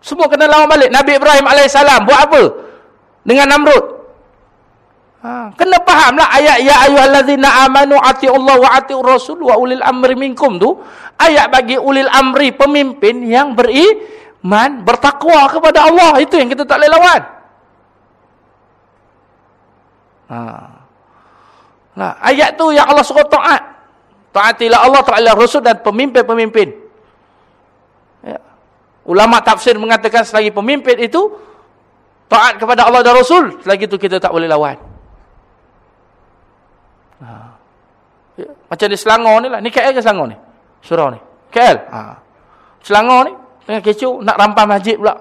semua kena lawan balik. Nabi Ibrahim AS buat apa? Dengan Namrud. Ha, kena fahamlah ayat ya ayyuhallazina amanu atiullaha wa atiur rasul wa ulil amri minkum tu ayat bagi ulil amri pemimpin yang beriman bertakwa kepada Allah itu yang kita tak boleh lawan. Ha. Nah, ayat tu yang Allah suruh taat. Taatilah Allah, taatilah Rasul dan pemimpin-pemimpin. Ulama tafsir mengatakan selagi pemimpin itu taat kepada Allah dan Rasul, selagi itu kita tak boleh lawan. Ha. Ya. Macam di Selangor ni lah. Ni KL ke Selangor ni? Surau ni. KL. Ha. Selangor ni. Tengah kecoh. Nak rampas masjid pula.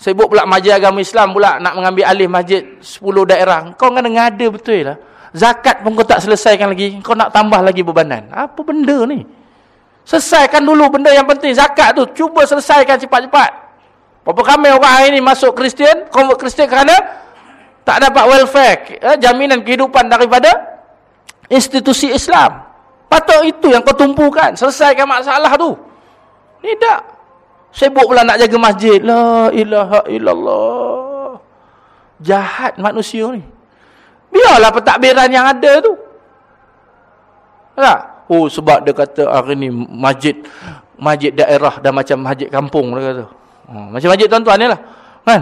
Sibuk pula majlis agama Islam pula. Nak mengambil alih masjid 10 daerah. Kau kena ngada betul lah. Zakat pun kau tak selesaikan lagi. Kau nak tambah lagi bebanan. Apa benda ni? Selesaikan dulu benda yang penting. Zakat tu. Cuba selesaikan cepat-cepat. Berapa kami orang hari ini masuk Kristian. Convert Kristian kerana tak dapat welfare. Eh, jaminan kehidupan daripada institusi Islam. Patut itu yang kau tumpukan. Selesaikan masalah tu. Tidak. Sibuk pula nak jaga masjid. La ilaha illallah. Jahat manusia ni. Biarlah pentadbiran yang ada tu. Tak? Oh sebab dia kata hari ni masjid masjid daerah dan macam masjid kampung dia kata. Ha, macam masjid tuan-tuan ni lah. Kan?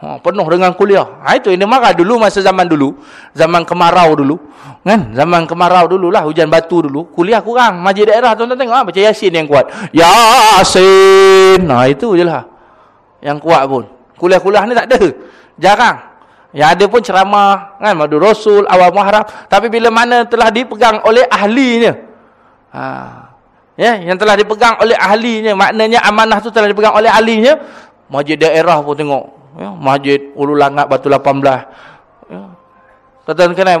Ha, penuh dengan kuliah. Ha, itu yang dia marah dulu masa zaman dulu. Zaman kemarau dulu. Kan? Zaman kemarau dulu lah. Hujan batu dulu. Kuliah kurang. Masjid daerah tuan-tuan tengok. Ha, macam Yasin yang kuat. Yasin. Nah ha, itu je lah. Yang kuat pun. Kuliah-kuliah ni tak ada. Jarang. Yang ada pun ceramah. Kan? Madu Rasul, awal Muharram. Tapi bila mana telah dipegang oleh ahlinya. Ha. Ya, yang telah dipegang oleh ahlinya, maknanya amanah tu telah dipegang oleh ahlinya. Masjid daerah pun tengok, ya, Masjid Ulu Langat Batu 18. Ya. Tuan-tuan kenal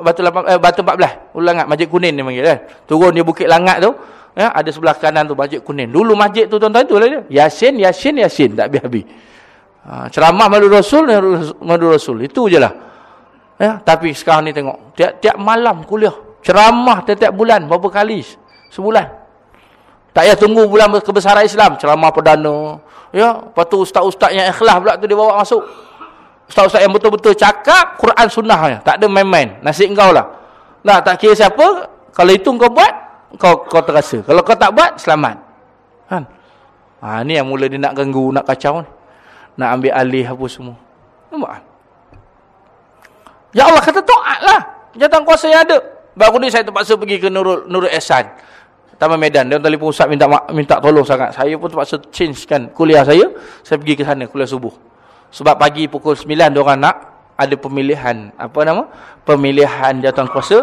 Batu 8 eh, Batu 14, Ulu Langat Masjid Kuning dia panggil kan. Turun dia Bukit Langat tu, ya, ada sebelah kanan tu Masjid Kuning. Dulu masjid tu tuan-tuan tu lah dia. Yasin, Yasin, Yasin tak habis-habis. Ha, ceramah Madu Rasul, Madu Rasul. Itu je lah. Ya, tapi sekarang ni tengok, tiap-tiap malam kuliah ceramah setiap bulan berapa kali sebulan tak payah tunggu bulan kebesaran Islam ceramah perdana ya lepas tu ustaz-ustaz yang ikhlas pula tu dia bawa masuk Ustaz-ustaz yang betul-betul cakap Quran sunnahnya. Tak ada main-main. Nasib kau lah. Nah, tak kira siapa. Kalau itu kau buat, kau kau terasa. Kalau kau tak buat, selamat. Kan? Ha, ni yang mula dia nak ganggu, nak kacau. Nak ambil alih apa semua. Nampak? Ya Allah kata taat lah. Jatuh kuasa yang ada. Baru ni saya terpaksa pergi ke Nurul, Nurul Ehsan. Taman Medan. Dia telefon Ustaz minta minta tolong sangat. Saya pun terpaksa change kan kuliah saya. Saya pergi ke sana kuliah subuh. Sebab pagi pukul 9 dia orang nak ada pemilihan apa nama? Pemilihan jatuh kuasa.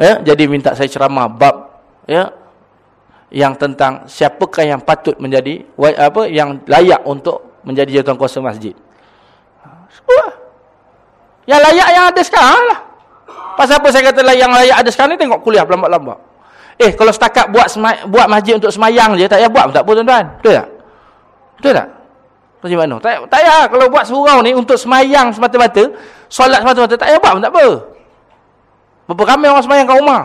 Ya, jadi minta saya ceramah bab ya yang tentang siapakah yang patut menjadi apa yang layak untuk menjadi jawatan kuasa masjid. Wah. Yang layak yang ada sekarang lah. Pasal apa saya kata lah yang layak ada sekarang ni tengok kuliah lambat-lambat. Eh kalau setakat buat buat masjid untuk semayang je tak payah buat tak apa tuan-tuan. Betul tak? Betul tak? Macam mana? Tak, payah kalau buat surau ni untuk semayang semata-mata, solat semata-mata tak payah buat tak apa. Berapa ramai orang semayang kat rumah?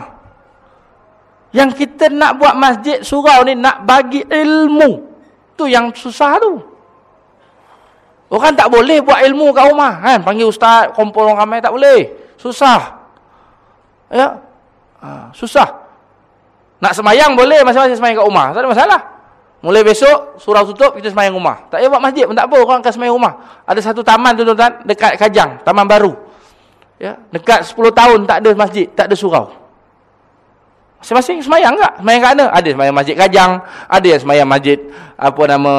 Yang kita nak buat masjid surau ni nak bagi ilmu. Tu yang susah tu. Orang tak boleh buat ilmu kat rumah kan? Panggil ustaz, kumpul orang ramai tak boleh. Susah. Ya. Ha, susah. Nak semayang boleh masing-masing semayang kat rumah. Tak ada masalah. Mulai besok surau tutup kita semayang rumah. Tak payah buat masjid pun tak apa orang akan semayang rumah. Ada satu taman tu tuan dekat Kajang, taman baru. Ya, dekat 10 tahun tak ada masjid, tak ada surau. Masing-masing semayang tak? Semayang kat mana? Ada semayang masjid Kajang, ada yang semayang masjid apa nama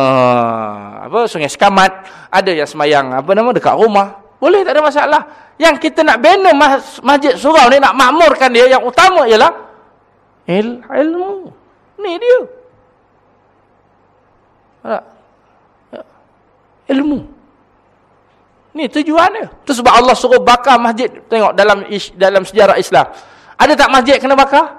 apa Sungai Sekamat, ada yang semayang apa nama dekat rumah. Boleh tak ada masalah. Yang kita nak bina masjid surau ni nak makmurkan dia yang utama ialah il ilmu. Ni dia. Tak? Ya. Ilmu. Ni tujuan dia. Tu sebab Allah suruh bakar masjid. Tengok dalam dalam sejarah Islam. Ada tak masjid kena bakar?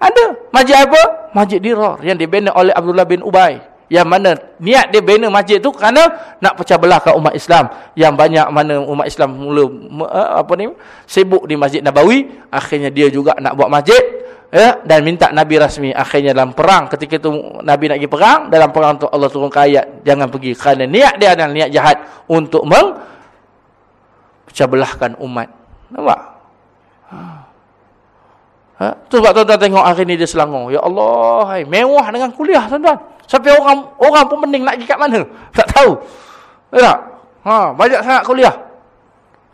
Ada. Masjid apa? Masjid Dirar yang dibina oleh Abdullah bin Ubay yang mana niat dia bina masjid tu kerana nak pecah belahkan umat Islam yang banyak mana umat Islam mula eh, apa ni sibuk di Masjid Nabawi akhirnya dia juga nak buat masjid ya dan minta nabi rasmi akhirnya dalam perang ketika itu nabi nak pergi perang dalam perang tu Allah turun ayat jangan pergi kerana niat dia adalah niat jahat untuk meng pecah belahkan umat nampak ha. Ha? Tu sebab tuan-tuan tengok hari ni dia selangor. Ya Allah, hai, mewah dengan kuliah tuan-tuan. Sampai orang orang pun pening nak pergi kat mana. Tak tahu. Ya? Ha, banyak sangat kuliah.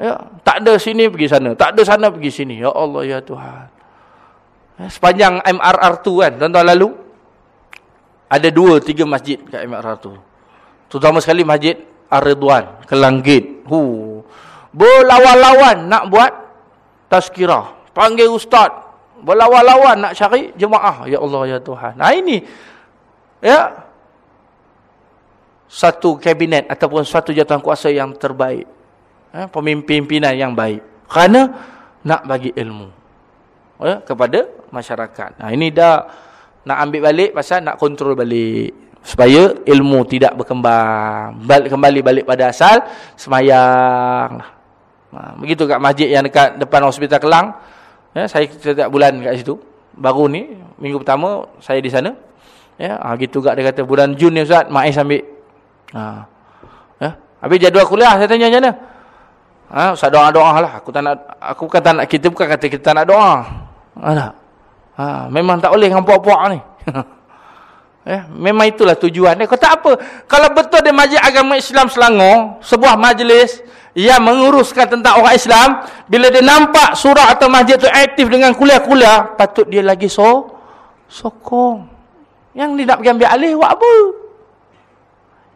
Ya, tak ada sini pergi sana, tak ada sana pergi sini. Ya Allah ya Tuhan. Ya, sepanjang MRR tu kan, tuan-tuan lalu ada dua tiga masjid kat MRR tu. Terutama sekali masjid Ar-Ridwan, Kelanggit. Hu. Berlawan-lawan nak buat tazkirah. Panggil ustaz. Berlawan-lawan nak cari jemaah. Ya Allah ya Tuhan. Nah ini ya. Satu kabinet ataupun satu jatuhan kuasa yang terbaik. Ya, pemimpinan yang baik. Kerana nak bagi ilmu ya, kepada masyarakat. Nah ini dah nak ambil balik pasal nak kontrol balik. Supaya ilmu tidak berkembang. Balik kembali balik pada asal semayang nah, begitu kat masjid yang dekat depan hospital Kelang. Ya, saya setiap bulan kat situ. Baru ni minggu pertama saya di sana Ya, ha, gitu juga dia kata bulan Jun ni Ustaz, Maiz ambil. Ha. Ya. Habis jadual kuliah saya tanya macam mana? Ha, Ustaz doa-doa lah. Aku tak nak aku bukan tak nak kita bukan kata kita tak nak doa. Ha, ha, memang tak boleh dengan puak-puak ni. ya, memang itulah tujuan dia. Kau tak apa. Kalau betul dia majlis agama Islam Selangor, sebuah majlis yang menguruskan tentang orang Islam, bila dia nampak surah atau masjid tu aktif dengan kuliah-kuliah, patut dia lagi so sokong. Yang ni nak pergi ambil alih buat apa?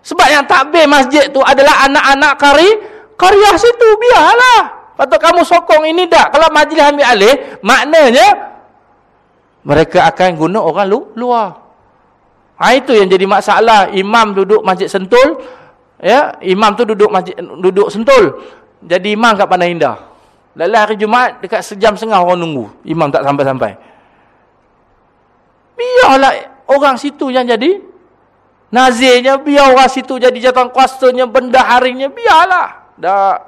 Sebab yang takbir masjid tu adalah anak-anak kari karya situ. Biarlah. Patut kamu sokong ini tak. Kalau majlis ambil alih, maknanya mereka akan guna orang lu luar. Ha, itu yang jadi masalah. Imam duduk masjid sentul. ya Imam tu duduk masjid duduk sentul. Jadi imam kat Pandai Indah. Dalam hari Jumaat, dekat sejam setengah orang nunggu. Imam tak sampai-sampai. Biarlah orang situ yang jadi nazirnya biar orang situ jadi jatuh kuasanya benda harinya biarlah dah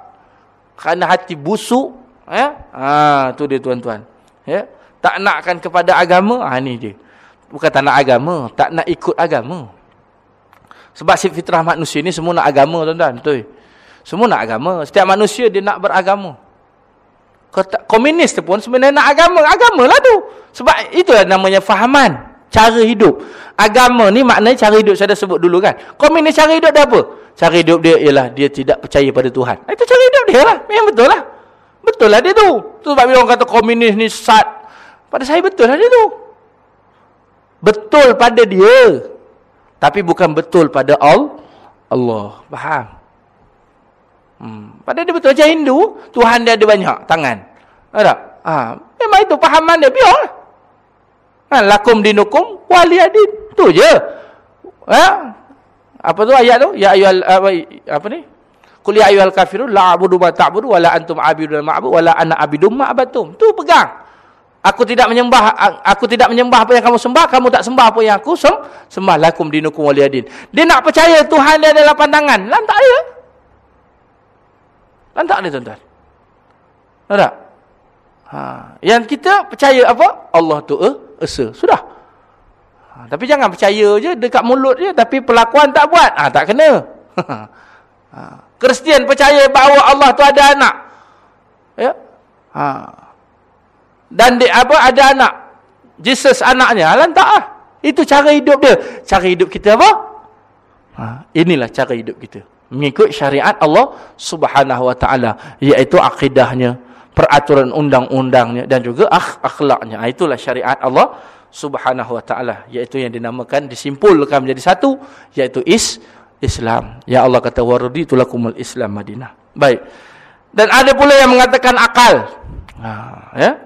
kerana hati busuk ya ha tu dia tuan-tuan ya tak nakkan kepada agama ha ni dia bukan tak nak agama tak nak ikut agama sebab sifat fitrah manusia ni semua nak agama tuan-tuan betul Semua nak agama. Setiap manusia dia nak beragama. Komunis tu pun sebenarnya nak agama. Agama lah tu. Sebab itu namanya fahaman. Cara hidup. Agama ni maknanya cara hidup. Saya dah sebut dulu kan. Komunis cara hidup dia apa? Cara hidup dia ialah dia tidak percaya pada Tuhan. Itu cara hidup dia lah. Memang betul lah. Betul lah dia tu. Tu sebab orang kata komunis ni sat. Pada saya betul lah dia tu. Betul pada dia. Tapi bukan betul pada Allah. Faham? Hmm. Pada dia betul macam Hindu. Tuhan dia ada banyak tangan. Ada? Ha. Memang itu pahaman dia. Biar Ha. Lakum dinukum wali adin. Tu je. Ha? Apa tu ayat tu? Ya ayuhal, apa, apa ni? Kul ya ayyuhal kafirun la a'budu ma ta'budu wala antum 'abidun ma'bud wala ana 'abidum ma'batum. Tu pegang. Aku tidak menyembah aku tidak menyembah apa yang kamu sembah, kamu tak sembah apa yang aku sem sembah lakum dinukum waliyadin. Dia nak percaya Tuhan dia adalah pandangan. Lan tak ada. Lan tak ada tuan-tuan. Ada? Ha, yang kita percaya apa? Allah tu eh, esa. Sudah. Ha, tapi jangan percaya je dekat mulut je tapi perlakuan tak buat. Ah ha, tak kena. ha. Kristian percaya bahawa Allah tu ada anak. Ya. Ha. Dan dia apa ada anak. Jesus anaknya. Alah tak ah. Itu cara hidup dia. Cara hidup kita apa? Ha. inilah cara hidup kita. Mengikut syariat Allah Subhanahu wa taala iaitu akidahnya, peraturan undang-undangnya dan juga akh akhlaknya. Ha, itulah syariat Allah Subhanahu wa taala iaitu yang dinamakan disimpulkan menjadi satu iaitu is Islam. Ya Allah kata waraditu lakumul Islam Madinah. Baik. Dan ada pula yang mengatakan akal. Ha, ya.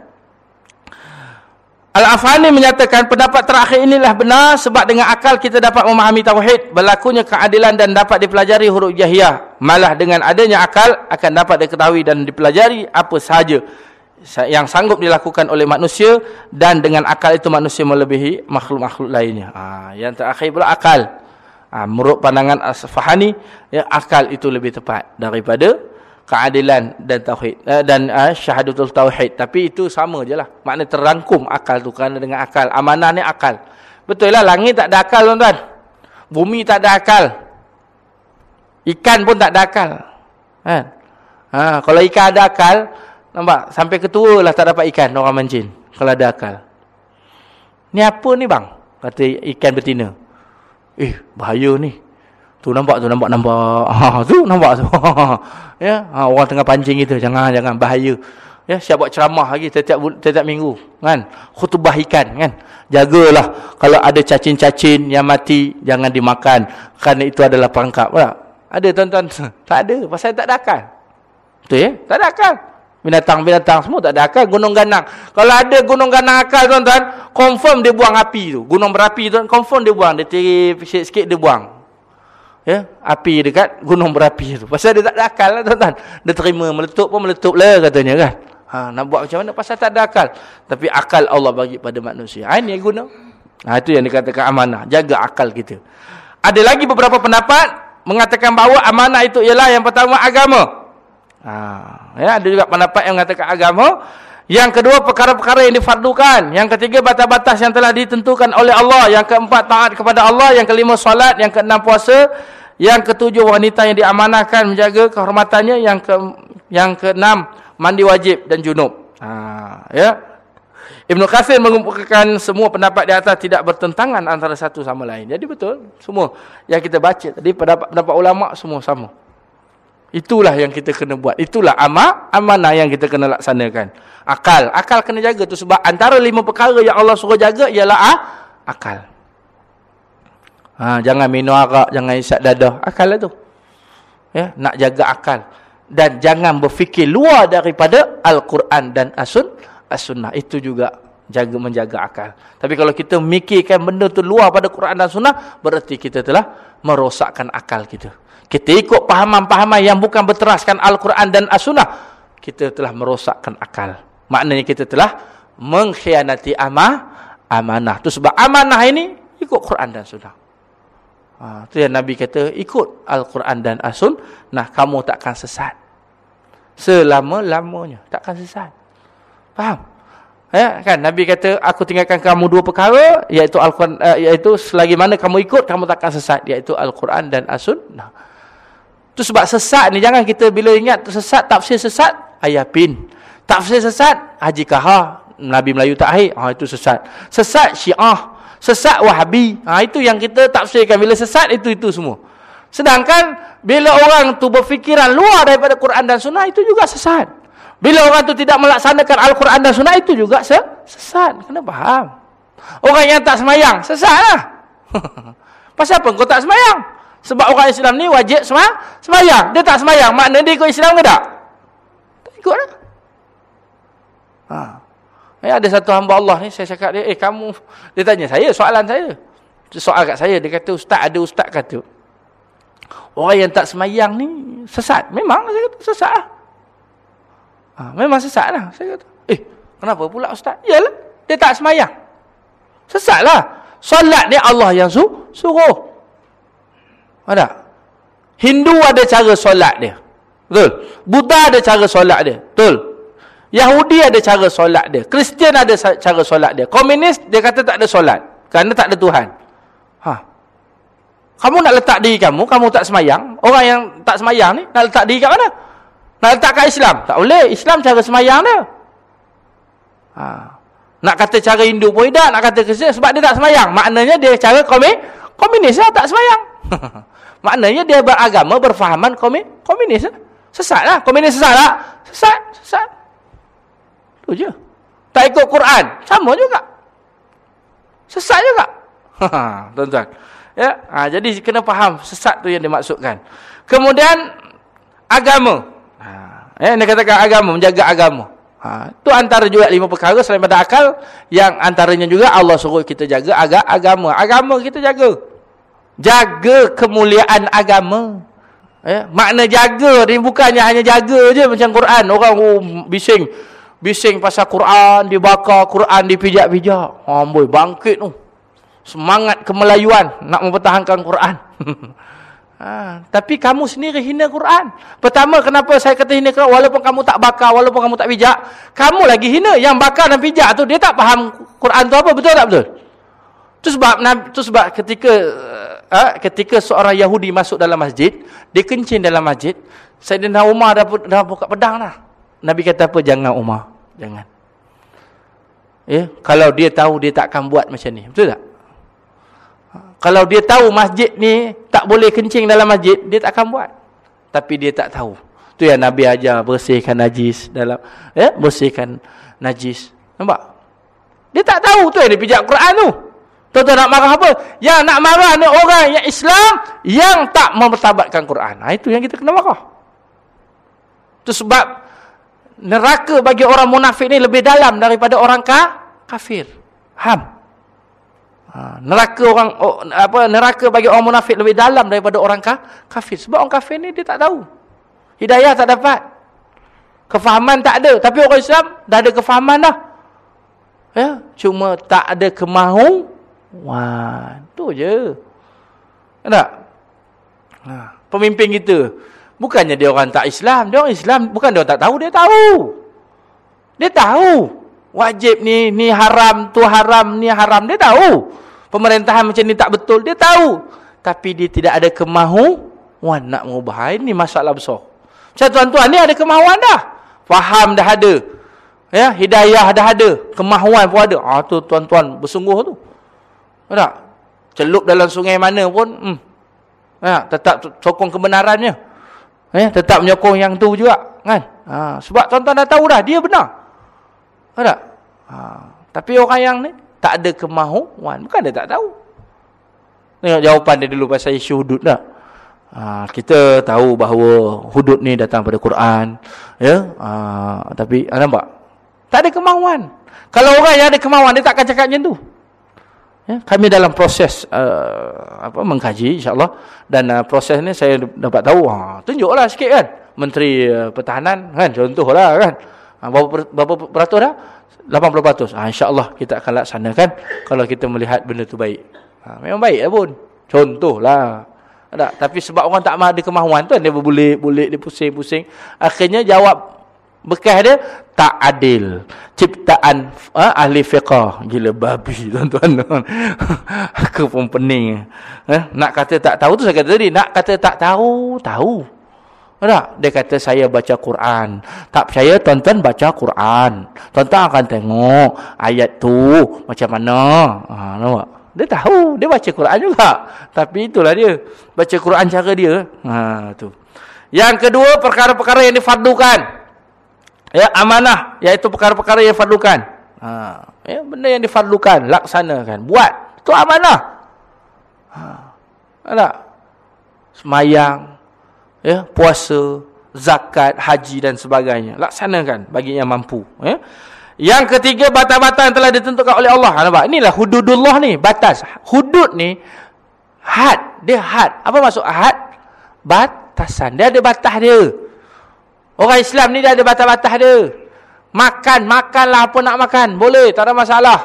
Al-Afani menyatakan pendapat terakhir inilah benar sebab dengan akal kita dapat memahami tauhid, berlakunya keadilan dan dapat dipelajari huruf jahiyah. Malah dengan adanya akal akan dapat diketahui dan dipelajari apa sahaja yang sanggup dilakukan oleh manusia dan dengan akal itu manusia melebihi makhluk-makhluk lainnya. Ha, yang terakhir pula akal. Ha, menurut pandangan As-Fahani, ya, akal itu lebih tepat daripada keadilan dan tauhid uh, dan uh, syahadatul tauhid. Tapi itu sama je lah. Makna terangkum akal tu kerana dengan akal. Amanah ni akal. Betul lah langit tak ada akal tuan-tuan. Bumi tak ada akal. Ikan pun tak ada akal. Kan? Ha, kalau ikan ada akal, nampak? Sampai ketua lah tak dapat ikan orang mancing. Kalau ada akal. Ni apa ni bang? Kata ikan betina. Eh, bahaya ni. Tu nampak tu nampak nampak. Ha tu nampak tu. ya, ha, orang tengah pancing kita. Jangan jangan bahaya. Ya, siap buat ceramah lagi setiap setiap minggu, kan? Khutbah ikan, kan? Jagalah kalau ada cacing-cacing yang mati jangan dimakan kerana itu adalah perangkap. Tak? Ada tuan-tuan? Tak ada, pasal tak ada akal. Betul ya? Tak ada akal. Binatang-binatang semua tak ada akal. Gunung ganang. Kalau ada gunung ganang akal tuan-tuan, confirm dia buang api tu. Gunung berapi tu, confirm dia buang. Dia tirip sikit-sikit dia buang. Ya, api dekat gunung berapi tu. Pasal dia tak ada akal lah tuan-tuan. Dia terima meletup pun meletup lah katanya kan. Ha, nak buat macam mana? Pasal tak ada akal. Tapi akal Allah bagi pada manusia. Ha, ini yang guna. Ha, itu yang dikatakan amanah. Jaga akal kita. Ada lagi beberapa pendapat mengatakan bahawa amanah itu ialah yang pertama agama. Ha, ya, ada juga pendapat yang mengatakan agama. Yang kedua perkara-perkara yang difardukan. Yang ketiga batas-batas yang telah ditentukan oleh Allah. Yang keempat taat kepada Allah. Yang kelima solat. Yang keenam puasa. Yang ketujuh wanita yang diamanahkan menjaga kehormatannya. Yang ke yang keenam mandi wajib dan junub. Ha, ya. Ibn Qasir mengumpulkan semua pendapat di atas tidak bertentangan antara satu sama lain. Jadi betul. Semua yang kita baca tadi pendapat-pendapat ulama semua sama. Itulah yang kita kena buat. Itulah amal, amanah yang kita kena laksanakan. Akal. Akal kena jaga tu sebab antara lima perkara yang Allah suruh jaga ialah ah, akal. Ha, jangan minum arak, jangan isap dadah. Akal lah tu. Ya, nak jaga akal. Dan jangan berfikir luar daripada Al-Quran dan As-Sun, As-Sunnah. Itu juga jaga menjaga akal. Tapi kalau kita mikirkan benda tu luar pada Quran dan Sunnah, berarti kita telah merosakkan akal kita kita ikut pahaman-pahaman yang bukan berteraskan Al-Quran dan As-Sunnah, kita telah merosakkan akal. Maknanya kita telah mengkhianati amah, amanah. Itu sebab amanah ini ikut Quran dan Sunnah. Ha, itu yang Nabi kata, ikut Al-Quran dan As-Sunnah, nah kamu takkan sesat. Selama-lamanya, takkan sesat. Faham? Ya, kan Nabi kata aku tinggalkan kamu dua perkara iaitu Al-Quran uh, iaitu selagi mana kamu ikut kamu takkan sesat iaitu Al-Quran dan As-Sunnah. Tu sebab sesat ni jangan kita bila ingat sesat tafsir sesat ayah pin. Tafsir sesat Haji Kahar Nabi Melayu tak haid. Ha itu sesat. Sesat Syiah, sesat Wahabi. Ha itu yang kita tafsirkan bila sesat itu itu semua. Sedangkan bila orang tu berfikiran luar daripada Quran dan Sunnah itu juga sesat. Bila orang tu tidak melaksanakan Al-Quran dan Sunnah itu juga sesat. Kena faham. Orang yang tak semayang, sesatlah. Pasal apa kau tak semayang? Sebab orang Islam ni wajib semayang. Dia tak semayang, makna dia ikut Islam ke tak? Tak ikut lah. Ha. Eh, ada satu hamba Allah ni, saya cakap dia, eh kamu, dia tanya saya, soalan saya. Soal kat saya, dia kata, ustaz ada ustaz kata. Orang yang tak semayang ni sesat. Memang saya kata sesat lah. Ha, memang sesat lah. Saya kata, eh kenapa pula ustaz? Yalah, dia tak semayang. Sesat lah. Solat ni Allah yang su suruh. Ada? Hindu ada cara solat dia. Betul? Buddha ada cara solat dia. Betul? Yahudi ada cara solat dia. Kristian ada cara solat dia. Komunis dia kata tak ada solat. Kerana tak ada Tuhan. Ha. Kamu nak letak diri kamu, kamu tak semayang. Orang yang tak semayang ni, nak letak diri kat mana? Nak letak kat Islam? Tak boleh. Islam cara semayang dia. Ha. Nak kata cara Hindu pun tidak, nak kata Kristian sebab dia tak semayang. Maknanya dia cara komunis, komunis lah, tak semayang. Maknanya dia beragama, berfahaman komunis, komunis lah. Sesat lah. Komunis sesat lah. Sesat, sesat. Itu je. Tak ikut Quran, sama juga. Sesat juga. Tuan-tuan. Ya, ha, jadi kena faham sesat tu yang dimaksudkan. Kemudian agama. Ha, ya, dia katakan agama, menjaga agama. Ha, tu antara juga lima perkara selain pada akal yang antaranya juga Allah suruh kita jaga agak agama. Agama kita jaga. Jaga kemuliaan agama. Ya, makna jaga ni bukannya hanya jaga je macam Quran. Orang oh, bising bising pasal Quran, dibakar Quran dipijak-pijak. Amboi bangkit tu semangat kemelayuan nak mempertahankan Quran. ha, tapi kamu sendiri hina Quran. Pertama kenapa saya kata hina Quran walaupun kamu tak bakar, walaupun kamu tak bijak, kamu lagi hina. Yang bakar dan bijak tu dia tak faham Quran tu apa, betul tak betul? Tu sebab tu sebab ketika uh, ketika seorang Yahudi masuk dalam masjid, dia kencing dalam masjid, Sayyidina Umar dah dah buka pedang dah. Nabi kata apa? Jangan Umar, jangan. Ya, kalau dia tahu dia tak akan buat macam ni. Betul tak? Kalau dia tahu masjid ni tak boleh kencing dalam masjid, dia tak akan buat. Tapi dia tak tahu. Tu yang Nabi ajar bersihkan najis dalam ya, bersihkan najis. Nampak? Dia tak tahu tu yang dia pijak Quran tu. Tuan-tuan nak marah apa? Yang nak marah ni orang yang Islam yang tak mempertabatkan Quran. Ha, itu yang kita kena marah. Tu sebab neraka bagi orang munafik ni lebih dalam daripada orang ka kafir. Faham? Ha, neraka orang oh, apa neraka bagi orang munafik lebih dalam daripada orang ka, kafir. Sebab orang kafir ni dia tak tahu. Hidayah tak dapat. Kefahaman tak ada, tapi orang Islam dah ada kefahaman dah. Ya, cuma tak ada kemahuan. Tu je. Tak? Ha, pemimpin kita bukannya dia orang tak Islam, dia orang Islam, bukan dia orang tak tahu, dia tahu. Dia tahu. Wajib ni, ni haram, tu haram, ni haram. Dia tahu. Pemerintahan macam ni tak betul. Dia tahu. Tapi dia tidak ada kemahuan nak mengubah. Ini masalah besar. Macam tuan-tuan ni ada kemahuan dah. Faham dah ada. Ya, hidayah dah ada. Kemahuan pun ada. Ah tu tuan-tuan bersungguh tu. Tak? Celup dalam sungai mana pun. Hmm. Ya, tetap sokong kebenarannya. Ya, tetap menyokong yang tu juga. Kan? Ha, sebab tuan-tuan dah tahu dah. Dia benar. Tak? Ha. Tapi orang yang ni tak ada kemahuan. Bukan dia tak tahu. Tengok jawapan dia dulu pasal isu hudud tak? Ha, kita tahu bahawa hudud ni datang pada Quran. Ya? Ha, tapi, ha, nampak? Tak ada kemahuan. Kalau orang yang ada kemahuan, dia tak akan cakap macam tu. Ya? Kami dalam proses uh, apa mengkaji, insyaAllah. Dan uh, proses ni saya dapat tahu. Ha, tunjuklah sikit kan. Menteri uh, Pertahanan, kan? Contohlah kan. Ha, berapa, berapa peratus dah? 80 peratus. Ha, InsyaAllah kita akan laksanakan kalau kita melihat benda tu baik. Ha, memang baik lah pun. Contohlah. Tak? Tapi sebab orang tak ada kemahuan tu, dia berbulik-bulik, dia pusing-pusing. Akhirnya jawab bekas dia, tak adil. Ciptaan ha, ahli fiqah. Gila babi tuan-tuan. Aku pun pening. Ha, nak kata tak tahu tu saya kata tadi. Nak kata tak tahu, tahu. Tak? Dia kata saya baca Quran. Tak percaya tuan-tuan baca Quran. Tuan-tuan akan tengok ayat tu macam mana. Ha, nampak? Dia tahu. Dia baca Quran juga. Tapi itulah dia. Baca Quran cara dia. Ha, tu. Yang kedua, perkara-perkara yang difardukan. Ya, amanah. Iaitu perkara-perkara yang difardukan. Ha, ya, benda yang difardukan. Laksanakan. Buat. Itu amanah. Ha, tak? Semayang ya, puasa, zakat, haji dan sebagainya. Laksanakan bagi yang mampu. Ya. Yang ketiga, batas-batas yang telah ditentukan oleh Allah. Ha, nampak? Inilah hududullah ni, batas. Hudud ni, had. Dia had. Apa maksud had? Batasan. Dia ada batas dia. Orang Islam ni dia ada batas-batas dia. Makan, makanlah apa nak makan. Boleh, tak ada masalah.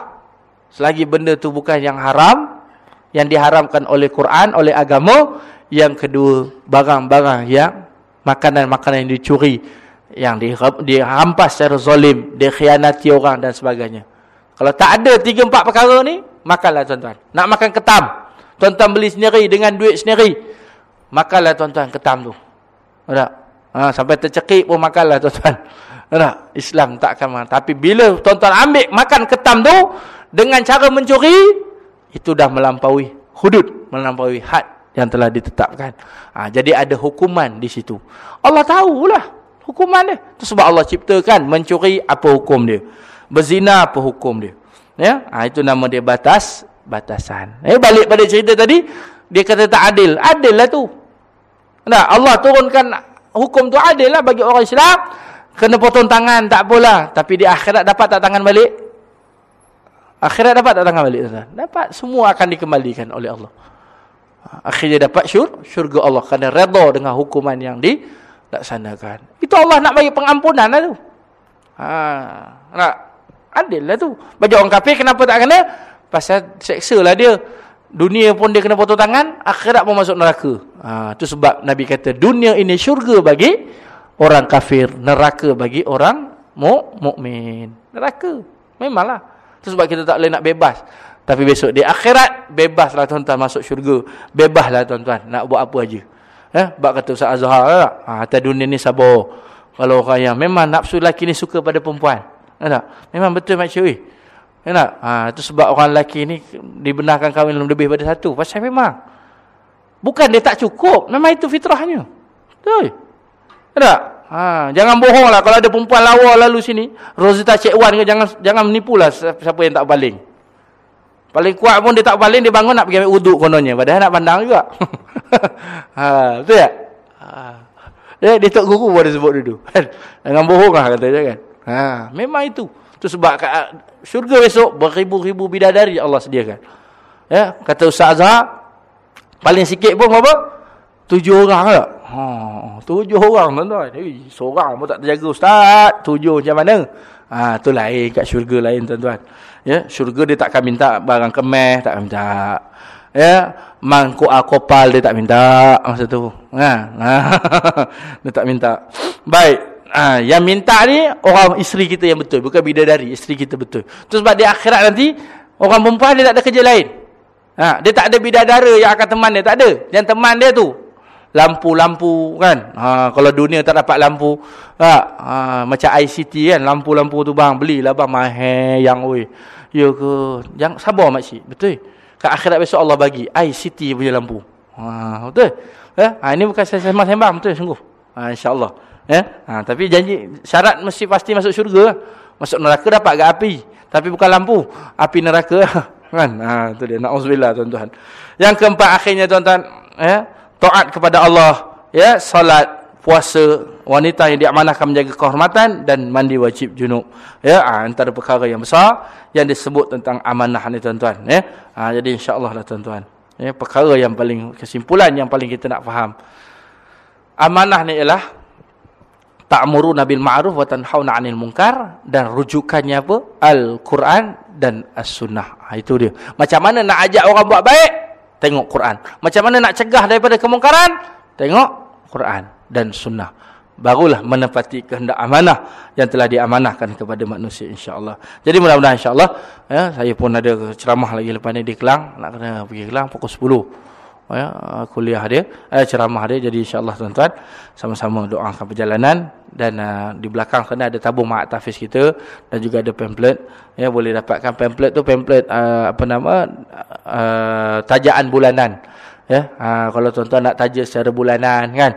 Selagi benda tu bukan yang haram, yang diharamkan oleh Quran, oleh agama, yang kedua, barang-barang yang makanan-makanan yang dicuri, yang dihampas secara zalim, dikhianati orang dan sebagainya. Kalau tak ada tiga empat perkara ni, makanlah tuan-tuan. Nak makan ketam, tuan-tuan beli sendiri dengan duit sendiri. Makanlah tuan-tuan ketam tu. Tak? Ha, sampai tercekik pun makanlah tuan-tuan. Tak? Islam tak akan makan. Tapi bila tuan-tuan ambil makan ketam tu, dengan cara mencuri, itu dah melampaui hudud, melampaui had yang telah ditetapkan. Ha, jadi ada hukuman di situ. Allah tahulah hukuman dia. Itu sebab Allah ciptakan mencuri apa hukum dia. Berzina apa hukum dia. Ya, ha, itu nama dia batas batasan. Eh balik pada cerita tadi, dia kata tak adil. Adil lah tu. Nah, Allah turunkan hukum tu adil lah bagi orang Islam. Kena potong tangan tak apalah, tapi di akhirat dapat tak tangan balik? Akhirat dapat tak tangan balik? Dapat. Semua akan dikembalikan oleh Allah akhirnya dapat syur, syurga Allah kerana redha dengan hukuman yang dilaksanakan. Itu Allah nak bagi pengampunan lah tu. Ha, nak adil lah tu. Bagi orang kafir kenapa tak kena? Pasal seksa lah dia. Dunia pun dia kena potong tangan, akhirat pun masuk neraka. Ha, tu sebab Nabi kata dunia ini syurga bagi orang kafir, neraka bagi orang mukmin. Neraka. Memanglah. Tu sebab kita tak boleh nak bebas. Tapi besok di akhirat bebaslah tuan-tuan masuk syurga. Bebaslah tuan-tuan nak buat apa aja. Eh, bab kata Ustaz Azhar tak? Ha, atas dunia ni sabar. Kalau orang yang memang nafsu lelaki ni suka pada perempuan. Eh, tak? Memang betul macam ni. Eh, tak? Ha, itu sebab orang lelaki ni dibenarkan kahwin lebih pada satu. Pasal memang. Bukan dia tak cukup. Memang itu fitrahnya. Betul. Eh, tak? Ha, jangan bohong lah kalau ada perempuan lawa lalu sini. Rosita Cik Wan ke jangan jangan menipulah siapa yang tak baling. Paling kuat pun dia tak baling, dia bangun nak pergi ambil uduk kononnya. Padahal nak pandang juga. ha, betul tak? Ha. Dia, dia tak guru pun dia sebut dulu. Jangan bohong lah kata dia kan. Ha, memang itu. Itu sebab kat syurga besok, beribu-ribu bidadari Allah sediakan. Ya, kata Ustaz Azhar, paling sikit pun berapa? Tujuh orang tak? Ha, tujuh orang tuan-tuan. Seorang pun tak terjaga Ustaz. Tujuh macam mana? Ha, tu lain kat syurga lain tuan-tuan ya syurga dia tak akan minta barang kemeh tak akan minta ya mangkuk akopal dia tak minta masa tu ha, ha. dia tak minta baik ha, yang minta ni orang isteri kita yang betul bukan bidadari isteri kita betul tu sebab di akhirat nanti orang perempuan dia tak ada kerja lain ha, dia tak ada bidadara yang akan teman dia tak ada yang teman dia tu lampu-lampu kan ha, kalau dunia tak dapat lampu ha, ha, macam ICT kan lampu-lampu tu bang belilah bang mahal yang oi Ya ke? Jangan sabar makcik. Betul. Kat akhirat besok Allah bagi ICT punya lampu. Ha, betul. Eh? Ha, ini bukan sembang-sembang betul sungguh. Ha, insya-Allah. Eh? Ha, tapi janji syarat mesti pasti masuk syurga. Masuk neraka dapat gak api. Tapi bukan lampu. Api neraka. kan? Ha, tu dia. Nauzubillah tuan-tuan. Yang keempat akhirnya tuan-tuan, eh? Taat kepada Allah, ya, salat, puasa wanita yang diamanahkan menjaga kehormatan dan mandi wajib junub. Ya ha, antara perkara yang besar yang disebut tentang amanah ni tuan-tuan ya. Ha, jadi insyaallah lah tuan-tuan. Ya perkara yang paling kesimpulan yang paling kita nak faham. Amanah ni ialah ta'muru nabil ma'ruf wa tanhauna 'anil munkar dan rujukannya apa? al-Quran dan as-sunnah. Ha, itu dia. Macam mana nak ajak orang buat baik tengok Quran macam mana nak cegah daripada kemungkaran tengok Quran dan sunnah barulah menepati kehendak amanah yang telah diamanahkan kepada manusia insya-Allah. Jadi mudah-mudahan insya-Allah ya saya pun ada ceramah lagi lepas ni di Kelang nak kena pergi Kelang pukul 10. Ya, kuliah dia, eh, ceramah dia. Jadi insyaAllah tuan-tuan, sama-sama doakan perjalanan. Dan uh, di belakang sana ada tabung mak tafiz kita. Dan juga ada pamphlet. Ya, boleh dapatkan pamphlet tu, pamphlet uh, apa nama, uh, tajaan bulanan. Ya, uh, kalau tuan-tuan nak taja secara bulanan kan,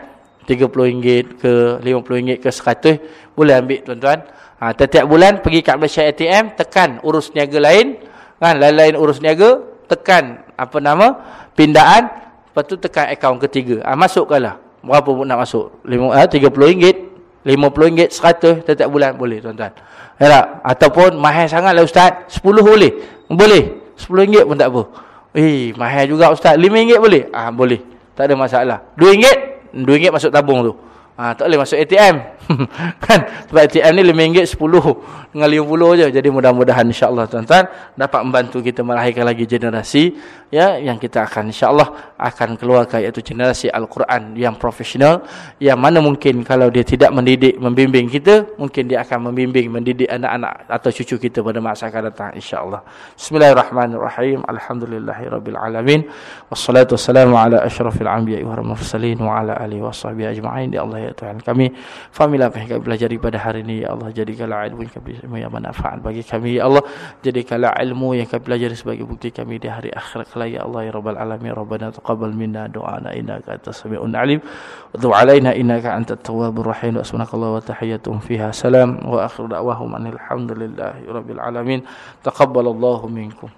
RM30 ke RM50 ke 100 boleh ambil tuan-tuan. Ha, setiap bulan pergi kat Malaysia ATM, tekan urus niaga lain, kan lain-lain urus niaga, tekan apa nama? pindaan, lepas tu tekan akaun ketiga. Ha, masukkanlah. Berapa pun nak masuk? RM30, RM50, 100 setiap bulan boleh tuan-tuan. Ya Ataupun mahal sangatlah ustaz, 10 boleh. Boleh. RM10 pun tak apa. Eh, mahal juga ustaz, RM5 boleh? Ah, boleh. Tak ada masalah. RM2 RM2 masuk tabung tu. Ha, tak boleh masuk ATM. kan? Sebab ATM ni RM5, 10 dengan 50 je. Jadi mudah-mudahan insyaAllah tuan-tuan dapat membantu kita melahirkan lagi generasi ya yang kita akan insyaAllah akan keluarkan iaitu generasi Al-Quran yang profesional. Yang mana mungkin kalau dia tidak mendidik, membimbing kita, mungkin dia akan membimbing, mendidik anak-anak atau cucu kita pada masa akan datang insyaAllah. Bismillahirrahmanirrahim. Alhamdulillahirrabbilalamin. Wassalatu wassalamu ala ashrafil anbiya wa mursalin wa ala alihi wa sahbihi ajma'in. Ya Allah ya Tuhan kami Fahamilah apa kami belajar pada hari ini Ya Allah jadikanlah ilmu yang kami yang manfaat bagi kami. Ya Allah jadikanlah ilmu yang kami belajar sebagai bukti kami di hari akhirat kelak. Ya Allah ya Rabbal Alamin Rabbana taqabbal minna do'ana innaka antas sami'un alim. Wa alaina innaka antat tawwabur rahim. Wa subhanakallah wa tahiyatum fiha. Salam wa akhiru da'wahum anil hamdulillahi rabbil alamin. Taqabbalallahu minkum